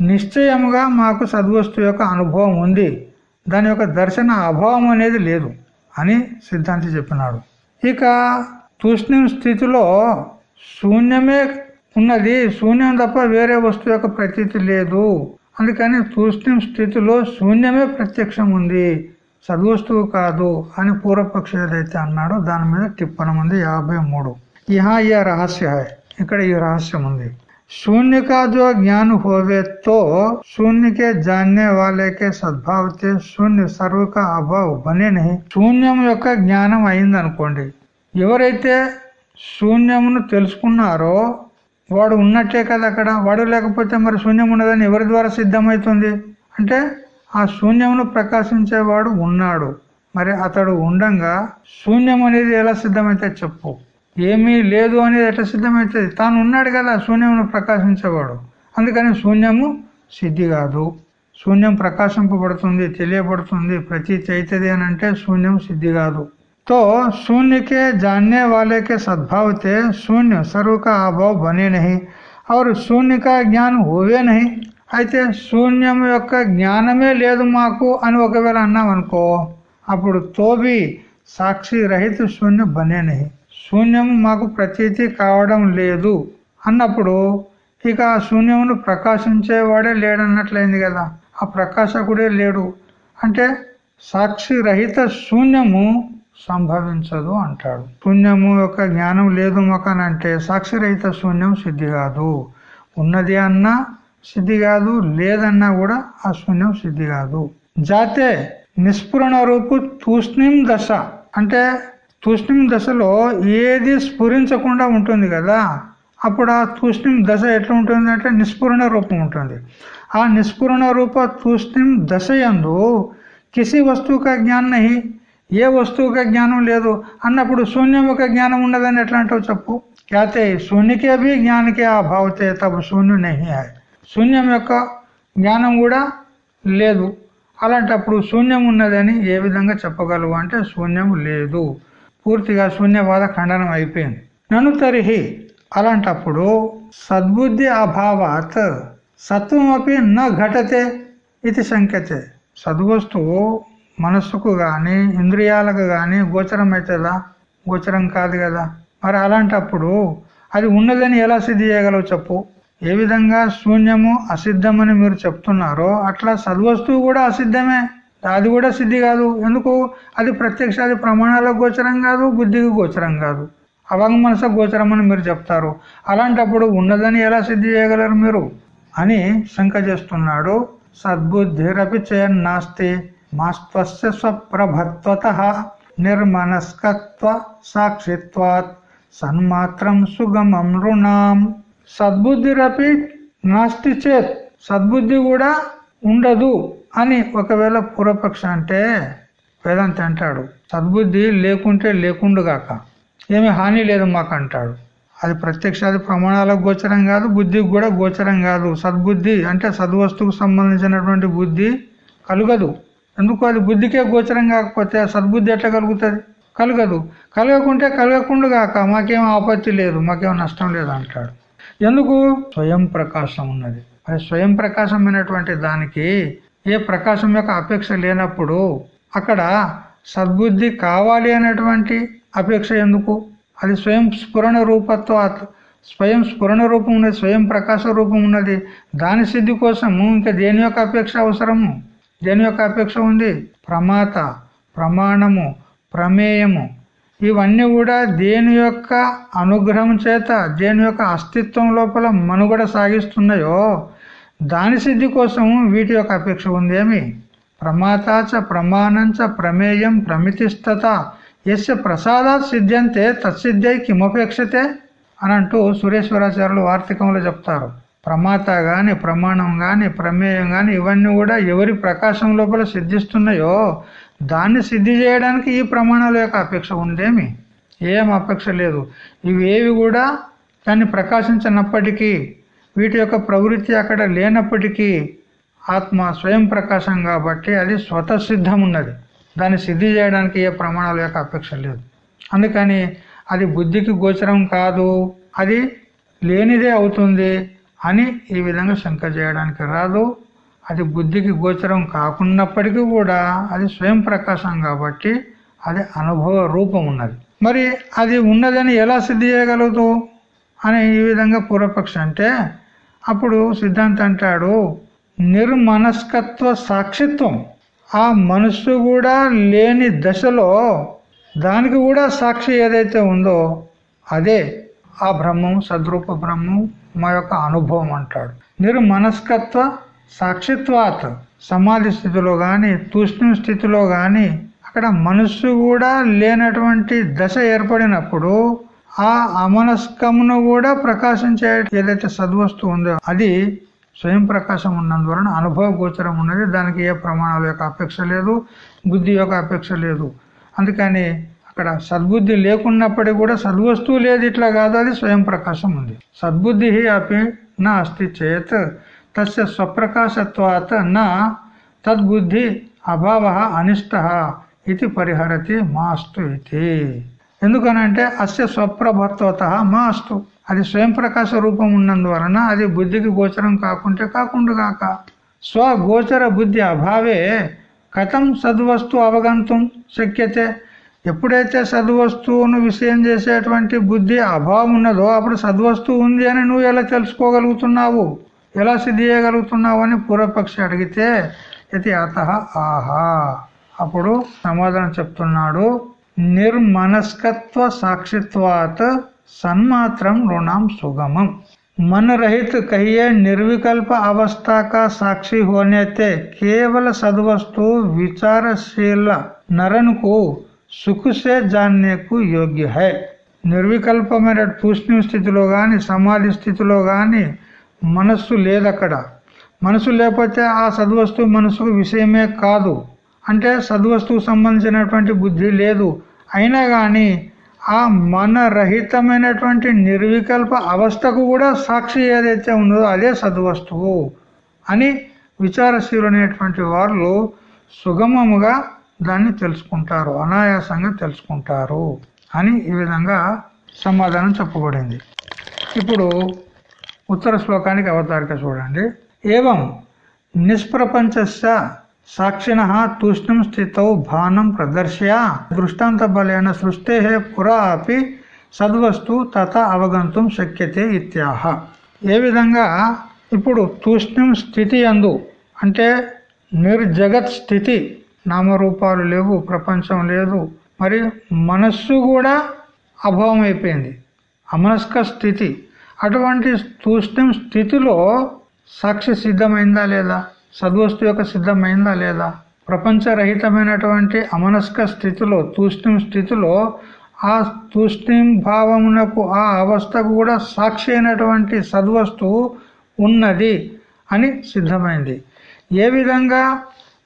S1: నిశ్చయముగా మాకు సద్వస్తు యొక్క అనుభవం ఉంది. దాని యొక్క దర్శన అభావం అనేది లేదు అని సిద్ధాంతి చెప్పినాడు. ఇక తూష్ణిం స్థితిలో శూన్యమే ఉన్నది. శూన్యం తప్ప వేరే వస్తువు యొక్క ప్రతీతి లేదు. అందుకని తూష్ణిం స్థితిలో శూన్యమే ప్రత్యక్షం ఉంది. సద్వస్తువు కాదు అని పూర్వపక్ష ఏదైతే అన్నాడో దాని మీద టిప్పణం ఉంది యాభై మూడు. ఇహా ఈ రహస్య ఇక్కడ ఈ రహస్యం ఉంది. शून्य का जो ज्ञान होवे तो शून्य के जानने वाले के सद्भाव से शून्य सर्व का अभाव बने नहीं శూన్యం యొక్క జ్ఞానం అయింది అనుకోండి ఎవరైతే శూన్యమును తెలుసుకున్నారో వాడు ఉన్నట్టే కదా అక్కడ వాడు లేకపోతే మరి శూన్యం ఉన్నదని ఎవరి ద్వారా సిద్ధమవుతుంది అంటే ఆ శూన్యమును ప్రకాశించేవాడు ఉన్నాడు మరి అతడు ఉండంగా శూన్యం అనేది ఎలా సిద్ధమైతే చెప్పు ఏమీ లేదు అనేది ఎట్లా సిద్ధమవుతుంది తాను ఉన్నాడు కదా శూన్యమును ప్రకాశించేవాడు అందుకని శూన్యము సిద్ధి కాదు శూన్యం ప్రకాశింపబడుతుంది తెలియబడుతుంది ప్రతీతి అవుతుంది అని అంటే శూన్యం సిద్ధి కాదు तो शून्य के जानने वाले के सद्भाव थे शून्य सर्व का अभाव बने नहीं और శూన్య కా జ్ఞానం హోవే నహి అయితే శూన్యం యొక్క జ్ఞానమే లేదు మాకు అని ఒకవేళ అన్నాం అనుకో అప్పుడు తోబి సాక్షి రహిత శూన్య బనే నహి శూన్యము మాకు ప్రతీతి కావడం లేదు అన్నప్పుడు ఇక ఆ శూన్యమును ప్రకాశించేవాడే లేడన్నట్లయింది కదా. ఆ ప్రకాశకుడే లేడు. అంటే సాక్షి రహిత శూన్యము సంభవించదు అంటాడు. శూన్యము యొక్క జ్ఞానం లేదు మొకనంటే సాక్షిరహిత శూన్యం సిద్ధి కాదు. ఉన్నది అన్నా సిద్ధి కాదు లేదన్నా కూడా ఆ శూన్యం సిద్ధి కాదు. జాతే నిస్ఫురణ రూపు తూష్ణిం దశ. అంటే తూష్ణిం దశలో ఏది స్ఫురించకుండా ఉంటుంది కదా అప్పుడు ఆ తూష్ణిం దశ ఎట్లా ఉంటుంది అంటే నిస్ఫురణ రూపం ఉంటుంది. ఆ నిస్ఫురణ రూప తూష్ణిం దశ ఎందు కిసి వస్తువు కా జ్ఞానం నహి ఏ వస్తువుకి జ్ఞానం లేదు అన్నప్పుడు శూన్యం యొక్క జ్ఞానం ఉన్నదని ఎట్లా అంటావు చెప్పు? అయితే శూన్యకే భీ జ్ఞానికే భావతే తబ శూన్యం నహి శూన్యం యొక్క జ్ఞానం కూడా లేదు. అలాంటప్పుడు శూన్యం ఉన్నదని ఏ విధంగా చెప్పగలవు అంటే శూన్యం లేదు. పూర్తిగా శూన్యవాద ఖండనం అయిపోయింది. నన్ను తరిహి. అలాంటప్పుడు సద్బుద్ధి అభావాత్ సత్వం అపి న ఘటతే ఇది సంఖ్యతే. సద్వస్తువు మనస్సుకు గాని ఇంద్రియాలకు గాని గోచరం అవుతుందా గోచరం కాదు కదా. మరి అలాంటప్పుడు అది ఉన్నదని ఎలా సిద్ధి చేయగలవు చెప్పు. ఏ విధంగా శూన్యము అసిద్ధమని మీరు చెప్తున్నారో అట్లా సద్వస్తువు కూడా అసిద్ధమే. అది కూడా సిద్ధి కాదు. ఎందుకు? అది ప్రత్యక్ష అది ప్రమాణాలకు గోచరం కాదు బుద్ధికి గోచరం కాదు. అవంగ మనసు గోచరం అని మీరు చెప్తారు. అలాంటప్పుడు ఉన్నదని ఎలా సిద్ధి చేయగలరు మీరు? అని శంక చేస్తున్నాడు. సద్బుద్ధిరపి చేయన్నాస్తి మాస్త్వస్య స్వప్రభత్వత నిర్మనస్కత్వ సాక్షిత్వాత్ సన్మాత్రం సుగమం రుణాం సద్బుద్ధిరపి నాస్తి చేత్. సద్బుద్ధి కూడా ఉండదు. అని ఒకవేళ పూర్వపక్ష అంటే వేదాంతి అంటాడు సద్బుద్ధి లేకుంటే లేకుండుగాక. ఏమి హాని లేదు మాకు అంటాడు. అది ప్రత్యక్షాది ప్రమాణాలకు గోచరం కాదు బుద్ధికి కూడా గోచరం కాదు. సద్బుద్ధి అంటే సద్వస్తుకు సంబంధించినటువంటి బుద్ధి కలుగదు. ఎందుకు అది బుద్ధికే గోచరం కాకపోతే సద్బుద్ధి ఎట్లా కలుగుతుంది? కలగదు. కలగకుంటే కలగకుండా కాక మాకేం ఆపత్తి లేదు మాకేం నష్టం లేదు అంటాడు. ఎందుకు? స్వయం ప్రకాశం ఉన్నది. అది స్వయం ప్రకాశమైనటువంటి దానికి ఏ ప్రకాశం యొక్క అపేక్ష లేనప్పుడు అక్కడ సద్బుద్ధి కావాలి అనేటువంటి అపేక్ష ఎందుకు? అది స్వయం స్ఫురణ రూపత్వ స్వయం స్ఫురణ రూపం ఉన్నది స్వయం ప్రకాశ రూపం ఉన్నది. దాని సిద్ధి కోసము ఇంకా దేని యొక్క అపేక్ష అవసరము? దేని యొక్క అపేక్ష ఉంది? ప్రమాత ప్రమాణము ప్రమేయము. ఇవన్నీ కూడా దేని యొక్క అనుగ్రహం చేత దేని యొక్క అస్తిత్వం లోపల మనుగడ సాగిస్తున్నాయో దాని సిద్ధి కోసం వీటి యొక్క అపేక్ష ఉందేమి? ప్రమాతాచ ప్రమాణంచ ప్రమేయం ప్రమితిష్టత. ఎస్ ప్రసాదాత్ సిద్ధ్యంతే తత్సిద్ధై కిమపేక్షతే అని అంటూ సురేశ్వరాచార్యులు వార్తికంలో చెప్తారు. ప్రమాత గాని ప్రమాణం గాని ప్రమేయం గాని ఇవన్నీ కూడా ఎవరి ప్రకాశం లోపల సిద్ధిస్తున్నాయో దాన్ని సిద్ధి చేయడానికి ఈ ప్రమాణాల యొక్క అపేక్ష ఉందేమి? ఏం అపేక్ష లేదు. ఇవేవి కూడా దాన్ని ప్రకాశించినప్పటికీ వీటి యొక్క ప్రవృత్తి అక్కడ లేనప్పటికీ ఆత్మ స్వయం ప్రకాశం కాబట్టి అది స్వతసిద్ధం ఉన్నది దాన్ని సిద్ధి చేయడానికి ఏ ప్రమాణాల యొక్క అపేక్ష లేదు. అందుకని అది బుద్ధికి గోచరం కాదు అది లేనిదే అవుతుంది అని ఈ విధంగా శంక చేయడానికి రాదు. అది బుద్ధికి గోచరం కాకున్నప్పటికీ కూడా అది స్వయం ప్రకాశం కాబట్టి అది అనుభవ రూపం ఉన్నది మరి అది ఉన్నదని ఎలా సిద్ధి చేయగలుగుతూ అని ఈ విధంగా పూర్వపక్ష అంటే అప్పుడు సిద్ధాంతం అంటాడు నిర్మనస్కత్వ సాక్షిత్వం. ఆ మనస్సు కూడా లేని దశలో దానికి కూడా సాక్షి ఏదైతే ఉందో అదే ఆ బ్రహ్మం సద్రూప బ్రహ్మం మా యొక్క అనుభవం అంటాడు. నిర్మనస్కత్వ సాక్షిత్వాత్. సమాధి స్థితిలో గాని తూష్ణం స్థితిలో గాని అక్కడ మనస్సు కూడా లేనటువంటి దశ ఏర్పడినప్పుడు ఆ అమనస్కమును కూడా ప్రకాశించే ఏదైతే సద్వస్తువు ఉందో అది స్వయం ప్రకాశం ఉన్నందువలన అనుభవ గోచరం ఉన్నది. దానికి ఏ ప్రమాణాల యొక్క అపేక్ష లేదు బుద్ధి యొక్క అపేక్ష లేదు. అందుకని అక్కడ సద్బుద్ధి లేకున్నప్పటికీ కూడా సద్వస్తువు లేదు ఇట్లా కాదు అది స్వయం ప్రకాశం ఉంది. సద్బుద్ధి అపి నా అస్తి చేత్ తస్య స్వప్రకాశత్వాత్ నా తద్బుద్ధి అభావ అనిష్ట ఇది పరిహరతి మాస్తు ఇది. ఎందుకనంటే అస్య స్వప్రభత్వత మాస్తు. అది స్వయం ప్రకాశ రూపం ఉన్నందువలన అది బుద్ధికి గోచరం కాకుంటే కాకుండా కాక. స్వగోచర బుద్ధి అభావే కథం సద్వస్తు అవగంతం శక్యతే. ఎప్పుడైతే సద్వస్తువును విషయం చేసేటువంటి బుద్ధి అభావం ఉన్నదో అప్పుడు సద్వస్తువు ఉంది అని నువ్వు ఎలా తెలుసుకోగలుగుతున్నావు? ఎలా సిద్ధి చేయగలుగుతున్నావు అని పూర్వపక్షి అడిగితే ఇది అత ఆహా. అప్పుడు సమాధానం చెప్తున్నాడు. నిర్మనస్కత్వ సాక్షిత్వాత్ సన్మాత్రం రుణం సుగమం मन रहित कहिए निर्विकल्प अवस्था का साक्षी होने ते केवल सदवस्तु विचारशील नरन को సుఖ సే జాన్నేకు యోగ్య హై నిర్వికల్పమైన తూష్ణ స్థితిలో గాని సమాధి స్థితిలో గాని మనస్సు లేదక్కడ మనసు లేకపోతే ఆ సద్వస్తువు మనసుకు విషయమే కాదు అంటే సద్వస్తువు సంబంధించినటువంటి బుద్ధి లేదు. అయినా కానీ ఆ మనరహితమైనటువంటి నిర్వికల్ప అవస్థకు కూడా సాక్షి ఏదైతే ఉన్నదో అదే సద్వస్తువు అని విచారశీలనేటువంటి వాళ్ళు సుగమముగా దాన్ని తెలుసుకుంటారు అనాయాసంగా తెలుసుకుంటారు అని ఈ విధంగా సమాధానం చెప్పబడింది ఇప్పుడు ఉత్తర శ్లోకానికి అవతారిక చూడండి. ఏవం నిష్ప్రపంచ సాక్షిణ తూష్ణం స్థితౌ భానం ప్రదర్శయ దృష్టాంత బలైన సృష్టి పురా అపి సద్వస్తు తత అవగంతం శక్యతే ఇత్యాహ ఏ విధంగా ఇప్పుడు తూష్ణం స్థితి అందు అంటే నిర్జగత్ స్థితి నామరూపాలు లేవు ప్రపంచం లేదు మరి మనస్సు కూడా అభావం అయిపోయింది అమనస్క స్థితి అటువంటి తూష్ణం స్థితిలో సాక్షి సిద్ధమైందా లేదా? సద్వస్తు యొక్క సిద్ధమైందా లేదా? ప్రపంచరహితమైనటువంటి అమనస్క స్థితిలో తూష్ణం స్థితిలో ఆ తూష్ణిం భావమునకు ఆ అవస్థకు కూడా సాక్షి అయినటువంటి సద్వస్తువు ఉన్నది అని సిద్ధమైంది. ఏ విధంగా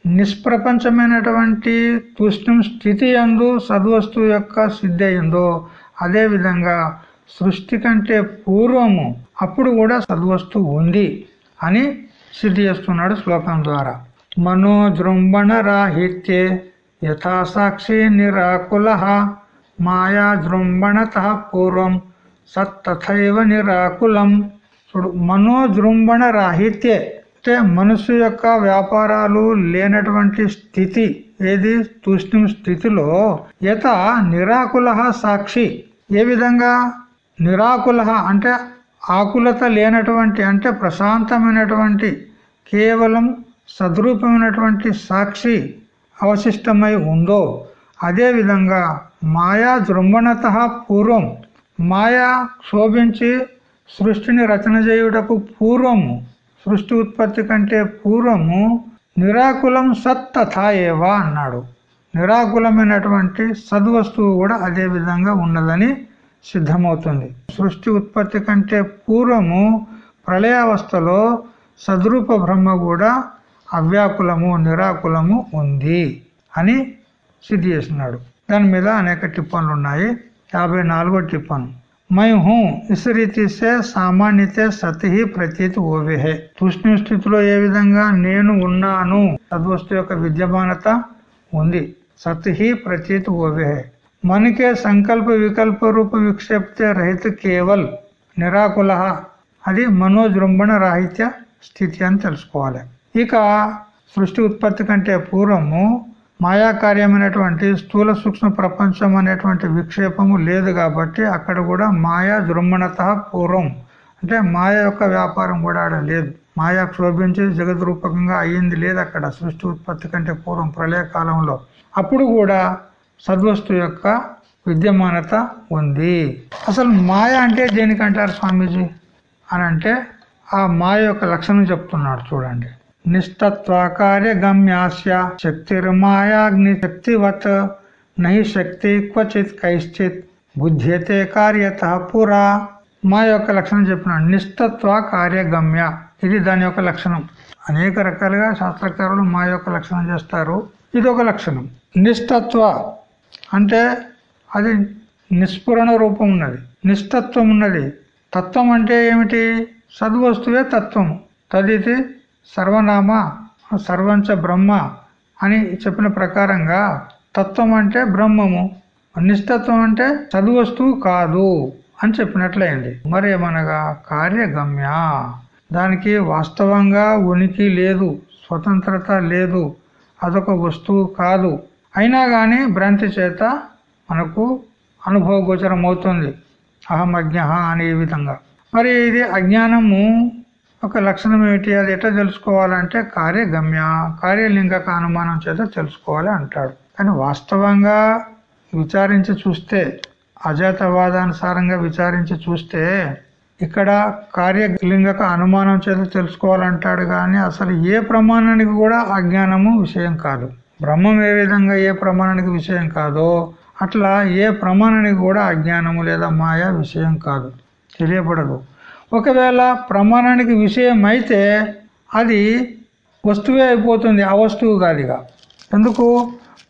S1: నిష్ప్రపంచమైనటువంటి తూష్ణం స్థితి ఎందు సద్వస్తువు యొక్క సిద్ధి అయిందో అదేవిధంగా సృష్టి కంటే పూర్వము అప్పుడు కూడా సద్వస్తు ఉంది అని సిద్ధి చేస్తున్నాడు శ్లోకం ద్వారా. మనోజృంభణ రాహిత్యే యథాసాక్షి నిరాకుల మాయా జృంభణత పూర్వం సత్తథైవ నిరాకులం. చూడు మనోజృంభణ రాహిత్యే అంటే మనసు యొక్క వ్యాపారాలు లేనటువంటి స్థితి ఏది? తూష్ణం స్థితిలో యత నిరాకుల సాక్షి. ఏ విధంగా? నిరాకుల అంటే ఆకులత లేనటువంటి అంటే ప్రశాంతమైనటువంటి కేవలం సద్రూపమైనటువంటి సాక్షి అవశిష్టమై ఉందో అదేవిధంగా మాయా జృంభణత పూర్వం మాయా శోభించి సృష్టిని రచన చేయుటకు పూర్వము సృష్టి ఉత్పత్తి కంటే పూర్వము నిరాకులం సత్ ఏవా అన్నాడు. నిరాకులమైనటువంటి సద్వస్తువు కూడా అదే విధంగా ఉన్నదని సిద్ధమవుతుంది. సృష్టి ఉత్పత్తి కంటే పూర్వము ప్రళయావస్థలో సద్రూప బ్రహ్మ కూడా అవ్యాకులము నిరాకులము ఉంది అని సిద్ధి చేస్తున్నాడు. దాని మీద అనేక టిప్పన్లు ఉన్నాయి. యాభై నాలుగో టిప్పన్. మై హూ ఇస్ రీతి సామాన్యతే సతి ప్రతీతి ఓవిహే. తూష్ణ స్థితిలో ఏ విధంగా నేను ఉన్నాను? సద్వస్తు యొక్క విద్యమానత ఉంది. సతి ప్రతీతి ఓవిహే. మనకే సంకల్ప వికల్ప రూప విక్షేప్తే రహిత కేవల్ నిరాకుల అది మనోజృంభణ రాహిత్య స్థితి అని తెలుసుకోవాలి. ఇక సృష్టి ఉత్పత్తి కంటే పూర్వము మాయా కార్యమైనటువంటి స్థూల సూక్ష్మ ప్రపంచం అనేటువంటి విక్షేపము లేదు కాబట్టి అక్కడ కూడా మాయా జృంభణత పూర్వం. అంటే మాయ యొక్క వ్యాపారం కూడా ఆడ లేదు. మాయా క్షోభించి జగద్రూపకంగా అయ్యింది లేదు అక్కడ సృష్టి ఉత్పత్తి కంటే పూర్వం ప్రళయ కాలంలో. అప్పుడు కూడా సద్వస్తు యొక్క విద్యమానత ఉంది. అసలు మాయ అంటే దేనికంటారు స్వామీజీ? అని అంటే ఆ మాయ యొక్క లక్షణం చెప్తున్నాడు చూడండి. నిష్టత్వాకార్య గమ్యాస్య శక్తిర్మాయాగ్ని శక్తివత్ నహి శక్తి క్వచిత్ కైశ్చిత్ బుద్ధ్యతే కార్యత పురా. మా యొక్క లక్షణం చెప్పినాడు నిష్టత్వ కార్యగమ్య ఇది దాని యొక్క లక్షణం. అనేక రకాలుగా శాస్త్రకారులు మా యొక్క లక్షణం చేస్తారు. ఇది ఒక లక్షణం. నిష్టత్వ అంటే అది నిస్ఫురణ రూపం ఉన్నది. నిష్టత్వం ఉన్నది. తత్వం అంటే ఏమిటి? సద్వస్తువే తత్వం. తదితి సర్వనామ సర్వంచ బ్రహ్మ అని చెప్పిన ప్రకారంగా తత్వం అంటే బ్రహ్మము నిష్టత్వం అంటే సద్వస్తువు కాదు అని చెప్పినట్లయింది. మరేమనగా కార్యగమ్య. దానికి వాస్తవంగా ఉనికి లేదు స్వతంత్రత లేదు అదొక వస్తువు కాదు. అయినా గాని భ్రాంతి చేత మనకు అనుభవగోచరం అవుతుంది అహమజ్ఞ అనే విధంగా. మరి ఇది అజ్ఞానము. ఒక లక్షణం ఏమిటి? అది ఎట్లా తెలుసుకోవాలంటే కార్యగమ్య కార్యలింగక అనుమానం చేత తెలుసుకోవాలి అంటాడు. కానీ వాస్తవంగా విచారించి చూస్తే అజాతవాదానుసారంగా విచారించి చూస్తే ఇక్కడ కార్యలింగక అనుమానం చేత తెలుసుకోవాలంటాడు కానీ అసలు ఏ ప్రమాణానికి కూడా అజ్ఞానము విషయం కాదు. బ్రహ్మం ఏ విధంగా ఏ ప్రమాణానికి విషయం కాదో అట్లా ఏ ప్రమాణానికి కూడా అజ్ఞానము లేదా మాయ విషయం కాదు. తెలియబడదు ఒకవేళ ప్రమాణానికి విషయం అయితే అది వస్తువే అయిపోతుంది ఆ వస్తువు కాదుగా ఎందుకు?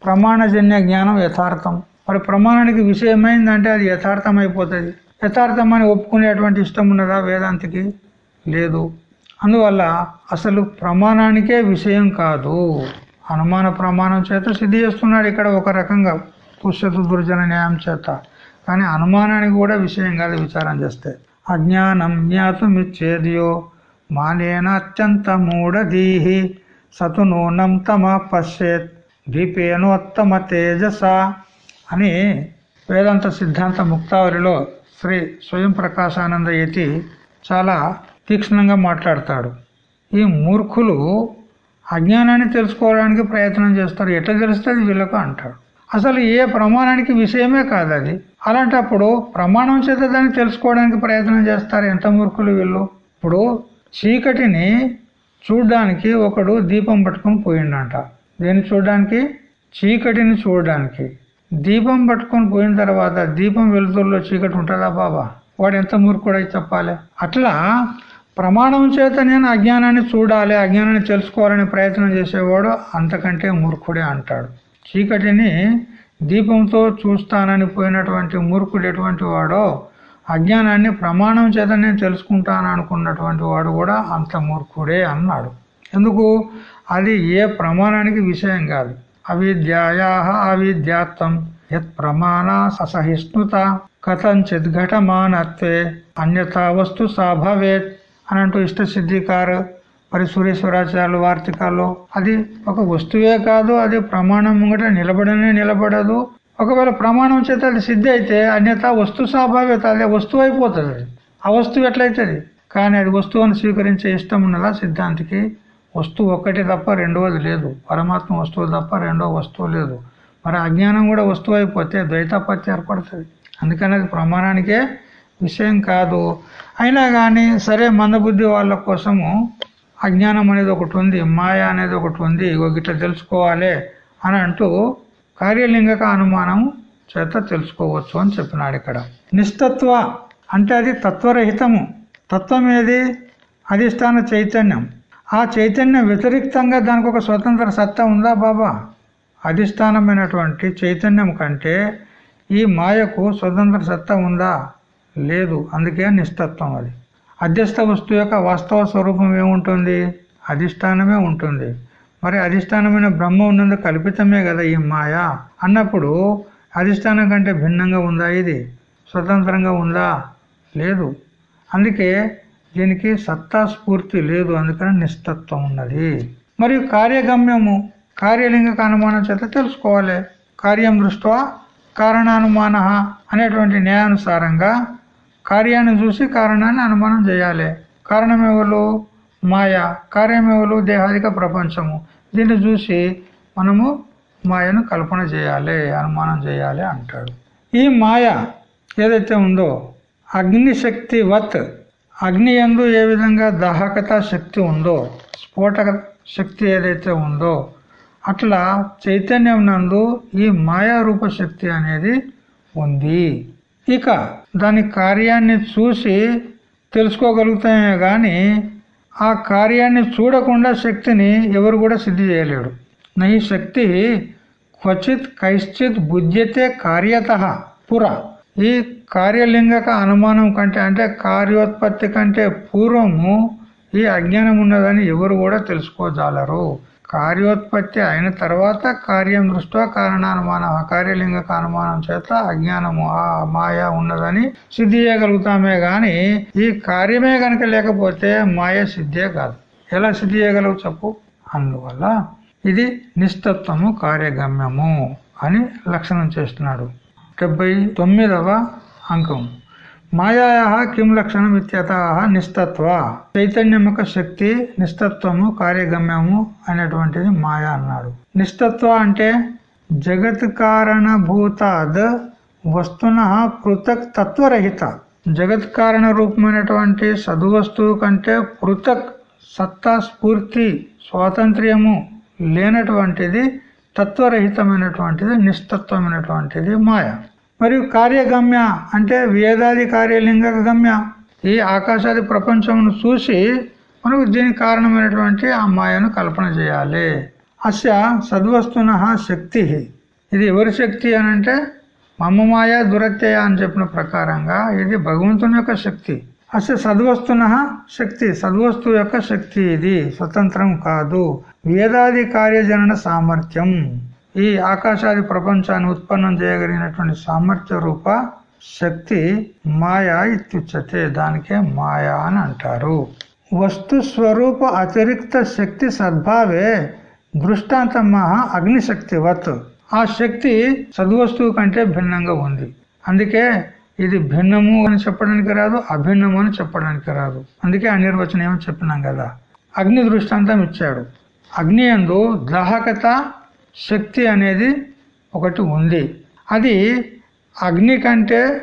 S1: ప్రమాణజన్య జ్ఞానం యథార్థం. మరి ప్రమాణానికి విషయమైందంటే అది యథార్థం అయిపోతుంది యథార్థమని ఒప్పుకునేటువంటి ఇష్టం ఉన్నదా వేదాంతికి? లేదు. అందువల్ల అసలు ప్రమాణానికే విషయం కాదు. అనుమాన ప్రమాణం చేత సిద్ధి చేస్తున్నాడు ఇక్కడ ఒక రకంగా. పుష్యత దుర్జన న్యాయం చేత. కానీ అనుమానానికి కూడా విషయం కాదు విచారం చేస్తే. అజ్ఞానం జ్ఞాతుమిచ్చేదియో. మానేన అత్యంత మూఢదీహి సతు నూనం తమ పశ్చేత్ దీపేనోత్తమ తేజస. అని వేదాంత సిద్ధాంత ముక్తావరిలో శ్రీ స్వయం ప్రకాశానంద యతి చాలా తీక్షణంగా మాట్లాడతాడు. ఈ మూర్ఖులు అజ్ఞానాన్ని తెలుసుకోవడానికి ప్రయత్నం చేస్తారు. ఎట్లా తెలుస్తుంది? వీళ్ళకు అంటాడు. అసలు ఏ ప్రమాణానికి విషయమే కాదు అది అలాంటప్పుడు ప్రమాణం చేత దాన్ని తెలుసుకోవడానికి ప్రయత్నం చేస్తారు ఎంత మూర్ఖులు వీళ్ళు? ఇప్పుడు చీకటిని చూడడానికి ఒకడు దీపం పట్టుకొని పోయిండంట. దేన్ని చూడడానికి? చీకటిని చూడడానికి. దీపం పట్టుకొని పోయిన తర్వాత దీపం వెలుతురులో చీకటి ఉంటుందా బాబా? వాడు ఎంత మూర్ఖుడై చెప్పాలి? అట్లా ప్రమాణం చేత నేను అజ్ఞానాన్ని చూడాలి అజ్ఞానాన్ని తెలుసుకోవాలని ప్రయత్నం చేసేవాడు అంతకంటే మూర్ఖుడే అంటాడు. చీకటిని దీపంతో చూస్తానని పోయినటువంటి మూర్ఖుడు ఎటువంటి వాడో అజ్ఞానాన్ని ప్రమాణం చేత నేను తెలుసుకుంటాను అనుకున్నటువంటి వాడు కూడా అంత మూర్ఖుడే అన్నాడు. ఎందుకు? అది ఏ ప్రమాణానికి విషయం కాదు. అవిద్యాయా అవిద్యాత్వం. యత్ ప్రమాణ అసహిష్ణుత కథంచిత్ ఘటమానత్వే. అన్యథా వస్తు సాభవేత్ అని అంటూ ఇష్ట సిద్ధికారు మరి సూర్యేశ్వరాచార్యులు వార్తికాల్లో అది ఒక వస్తువే కాదు అది ప్రమాణం ముంగట నిలబడనే నిలబడదు. ఒకవేళ ప్రమాణం చేత అది సిద్ధి అయితే అన్యత వస్తు స్వాభావ్యత అదే వస్తువు అయిపోతుంది అది. ఆ వస్తువు ఎట్లయితుంది? కానీ అది వస్తువును స్వీకరించే ఇష్టం ఉన్నదా సిద్ధాంతికి? వస్తువు ఒక్కటి తప్ప రెండవది లేదు. పరమాత్మ వస్తువు తప్ప రెండవ వస్తువు లేదు. మరి అజ్ఞానం కూడా వస్తువు అయిపోతే ద్వైతాపత్తి ఏర్పడుతుంది. అందుకని అది ప్రమాణానికే విషయం కాదు. అయినా కానీ సరే మందబుద్ధి వాళ్ళ కోసము అజ్ఞానం అనేది ఒకటి ఉంది మాయ అనేది ఒకటి ఉంది ఇట్లా తెలుసుకోవాలి అని అంటూ కార్యలింగక అనుమానం చేత తెలుసుకోవచ్చు అని చెప్పినాడు ఇక్కడ. నిస్తత్వ అంటే అది తత్వరహితము. తత్వం ఏది? అధిష్టాన చైతన్యం. ఆ చైతన్యం వ్యతిరిక్తంగా దానికి ఒక స్వతంత్ర సత్తా ఉందా బాబా? అధిష్టానమైనటువంటి చైతన్యం కంటే ఈ మాయకు స్వతంత్ర సత్తా ఉందా? లేదు. అందుకే నిస్తత్వం అది. అధ్యస్థ వస్తువు యొక్క వాస్తవ స్వరూపం ఏముంటుంది? అధిష్టానమే ఉంటుంది. మరి అధిష్టానమైన బ్రహ్మ ఉన్నందు కల్పితమే కదా ఈ మాయ? అన్నప్పుడు అధిష్టానం కంటే భిన్నంగా ఉందా ఇది? స్వతంత్రంగా ఉందా? లేదు. అందుకే దీనికి సత్తా స్ఫూర్తి లేదు. అందుకని నిస్తత్వం ఉన్నది. మరియు కార్యగమ్యము కార్యలింగక అనుమానం చేత తెలుసుకోవాలి. కార్యం దృష్ట్యా కారణానుమాన అనేటువంటి న్యాయానుసారంగా కార్యాన్ని చూసి కారణాన్ని అనుమానం చేయాలి. కారణం ఎవరు? మాయ. కార్యం ఎవరు? దేహాదిక ప్రపంచము. దీన్ని చూసి మనము మాయను కల్పన చేయాలి అనుమానం చేయాలి అంటాడు. ఈ మాయ ఏదైతే ఉందో అగ్నిశక్తి వత్ అగ్ని ఎందు ఏ విధంగా దాహకత శక్తి ఉందో స్ఫోటక శక్తి ఏదైతే ఉందో అట్లా చైతన్యం నందు ఈ మాయారూప శక్తి అనేది ఉంది. ఇక దాని కార్యాన్ని చూసి తెలుసుకోగలుగుతామే గాని ఆ కార్యాన్ని చూడకుండా శక్తిని ఎవరు కూడా సిద్ధి చేయలేడు. నహి శక్తి క్వచిత్ కైశ్చిత్ బుద్ధ్యతే కార్యత పుర. ఈ కార్యలింగక అనుమానం కంటే అంటే కార్యోత్పత్తి కంటే పూర్వము ఈ అజ్ఞానం ఉన్నదని ఎవరు కూడా తెలుసుకోజాలరు. కార్యోత్పత్తి అయిన తర్వాత కార్యం దృష్ట్యా కారణానుమానం కార్యలింగక అనుమానం చేత అజ్ఞానము ఆ మాయ ఉన్నదని సిద్ధి చేయగలుగుతామే గాని ఈ కార్యమే గనక లేకపోతే మాయ సిద్ధే కాదు. ఎలా సిద్ధి చేయగలవు చెప్పు? అందువల్ల ఇది నిస్తత్వము కార్యగమ్యము అని లక్షణం చేస్తున్నాడు. డెబ్బై తొమ్మిదవ అంకం. మాయా కిం లక్షణం ఇత్యత నిస్తత్వ చైతన్యముక శక్తి నిస్తత్వము కార్యగమ్యము అనేటువంటిది మాయా అన్నాడు. నిస్తత్వ అంటే జగత్ కారణభూతాద్ వస్తున పృథక్ తత్వరహిత. జగత్ కారణ రూపమైనటువంటి సద్వస్తువు కంటే పృథక్ సత్తా స్ఫూర్తి స్వాతంత్ర్యము లేనటువంటిది తత్వరహితమైనటువంటిది నిస్తత్వమైనటువంటిది మాయ. మరియు కార్యగమ్య అంటే వేదాది కార్యలింగ గమ్య. ఈ ఆకాశాది ప్రపంచమును చూసి మనకు దీనికి కారణమైనటువంటి ఆ మాయను కల్పన చేయాలి. అస్య సద్వస్తున శక్తి. ఇది ఎవరి శక్తి అని అంటే మమ్మ మాయ దురత్యయ అని చెప్పిన ప్రకారంగా ఇది భగవంతుని యొక్క శక్తి. అసలు సద్వస్తున శక్తి సద్వస్తు యొక్క శక్తి ఇది. స్వతంత్రం కాదు. వేదాది కార్యజనన సామర్థ్యం. ఈ ఆకాశాది ప్రపంచాన్ని ఉత్పన్నం చేయగలిగినటువంటి సామర్థ్య రూప శక్తి మాయా ఇత్యుచ్చతే దానికే మాయా అని అంటారు. వస్తు స్వరూప అతిరిక్త శక్తి సద్భావే దృష్టాంతమా అగ్నిశక్తివత్. ఆ శక్తి సద్వస్తువు కంటే భిన్నంగా ఉంది. అందుకే ఇది భిన్నము అని చెప్పడానికి రాదు అభిన్నము అని చెప్పడానికి రాదు. అందుకే అనిర్వచనం ఏమని చెప్పినాం కదా? అగ్ని దృష్టాంతం ఇచ్చాడు. అగ్ని ఎందు దాహకత శక్తి అనేది ఒకటి ఉంది. అది అగ్ని కంటే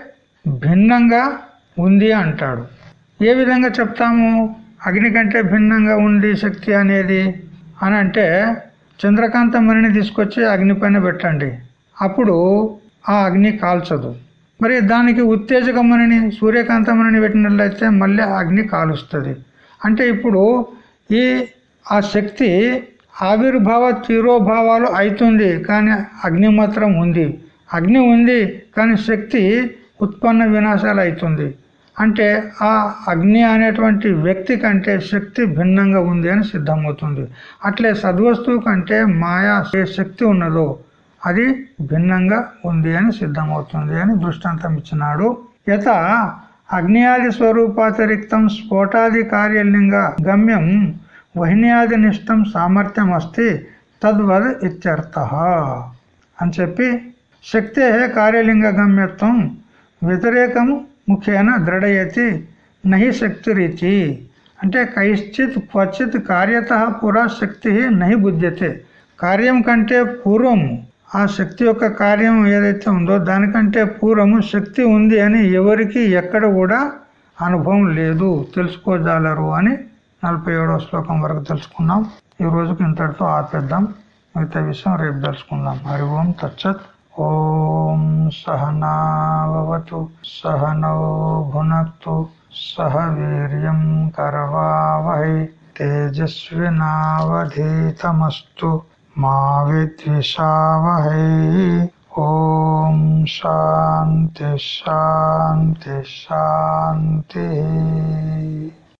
S1: భిన్నంగా ఉంది అంటాడు. ఏ విధంగా చెప్తాము? అగ్ని కంటే భిన్నంగా ఉంది శక్తి అనేది? అని అంటే చంద్రకాంత మణిని తీసుకొచ్చి అగ్ని పైన పెట్టండి. అప్పుడు ఆ అగ్ని కాల్చదు. మరి దానికి ఉత్తేజక మణిని సూర్యకాంత మణిని పెట్టినట్లయితే మళ్ళీ అగ్ని కాలుస్తుంది. అంటే ఇప్పుడు ఈ ఆ శక్తి ఆవిర్భావ తీరోభావాలు అవుతుంది కానీ అగ్ని మాత్రం ఉంది. అగ్ని ఉంది కానీ శక్తి ఉత్పన్న వినాశాలు అవుతుంది అంటే ఆ అగ్ని అనేటువంటి వ్యక్తి కంటే శక్తి భిన్నంగా ఉంది అని సిద్ధమవుతుంది. అట్లే సద్వస్తువు కంటే మాయా ఏ శక్తి ఉన్నదో అది భిన్నంగా ఉంది అని సిద్ధమవుతుంది అని దృష్టాంతం ఇచ్చినాడు. యత అగ్నియాది స్వరూపాతిరిక్తం స్ఫోటాది కార్యలింగ గమ్యం వహిన్యాది నిష్టం సామర్థ్యం అస్తి తద్వద్ ఇత్యర్థ అని చెప్పి శక్తే కార్యలింగ గమ్యత్వం వ్యతిరేకం ముఖ్యన దృఢయతి నహి శక్తిరీతి. అంటే కైశ్చిత్ క్వచిత్ కార్యత పురా శక్తి నహి బుద్ధ్యతే కార్యం కంటే పూర్వము. ఆ శక్తి యొక్క కార్యం ఏదైతే ఉందో దానికంటే పూర్వము శక్తి ఉంది అని ఎవరికి ఎక్కడ కూడా అనుభవం లేదు. తెలుసుకోజాలరు అని నలభై శ్లోకం వరకు తెలుసుకున్నాం ఈ రోజుకి ఇంతటితో ఆపేద్దాం. మిగతా విషయం రేపు తెలుసుకుందాం. హరి ఓం తచ్చత్ ఓం సహనావతు సహనౌ భునక్తు. సహ వీర్యం కరవావహై. తేజస్వినావధీతమస్తు. మా విద్విషావహై. ఓం శాంతి శాంతి శాంతి.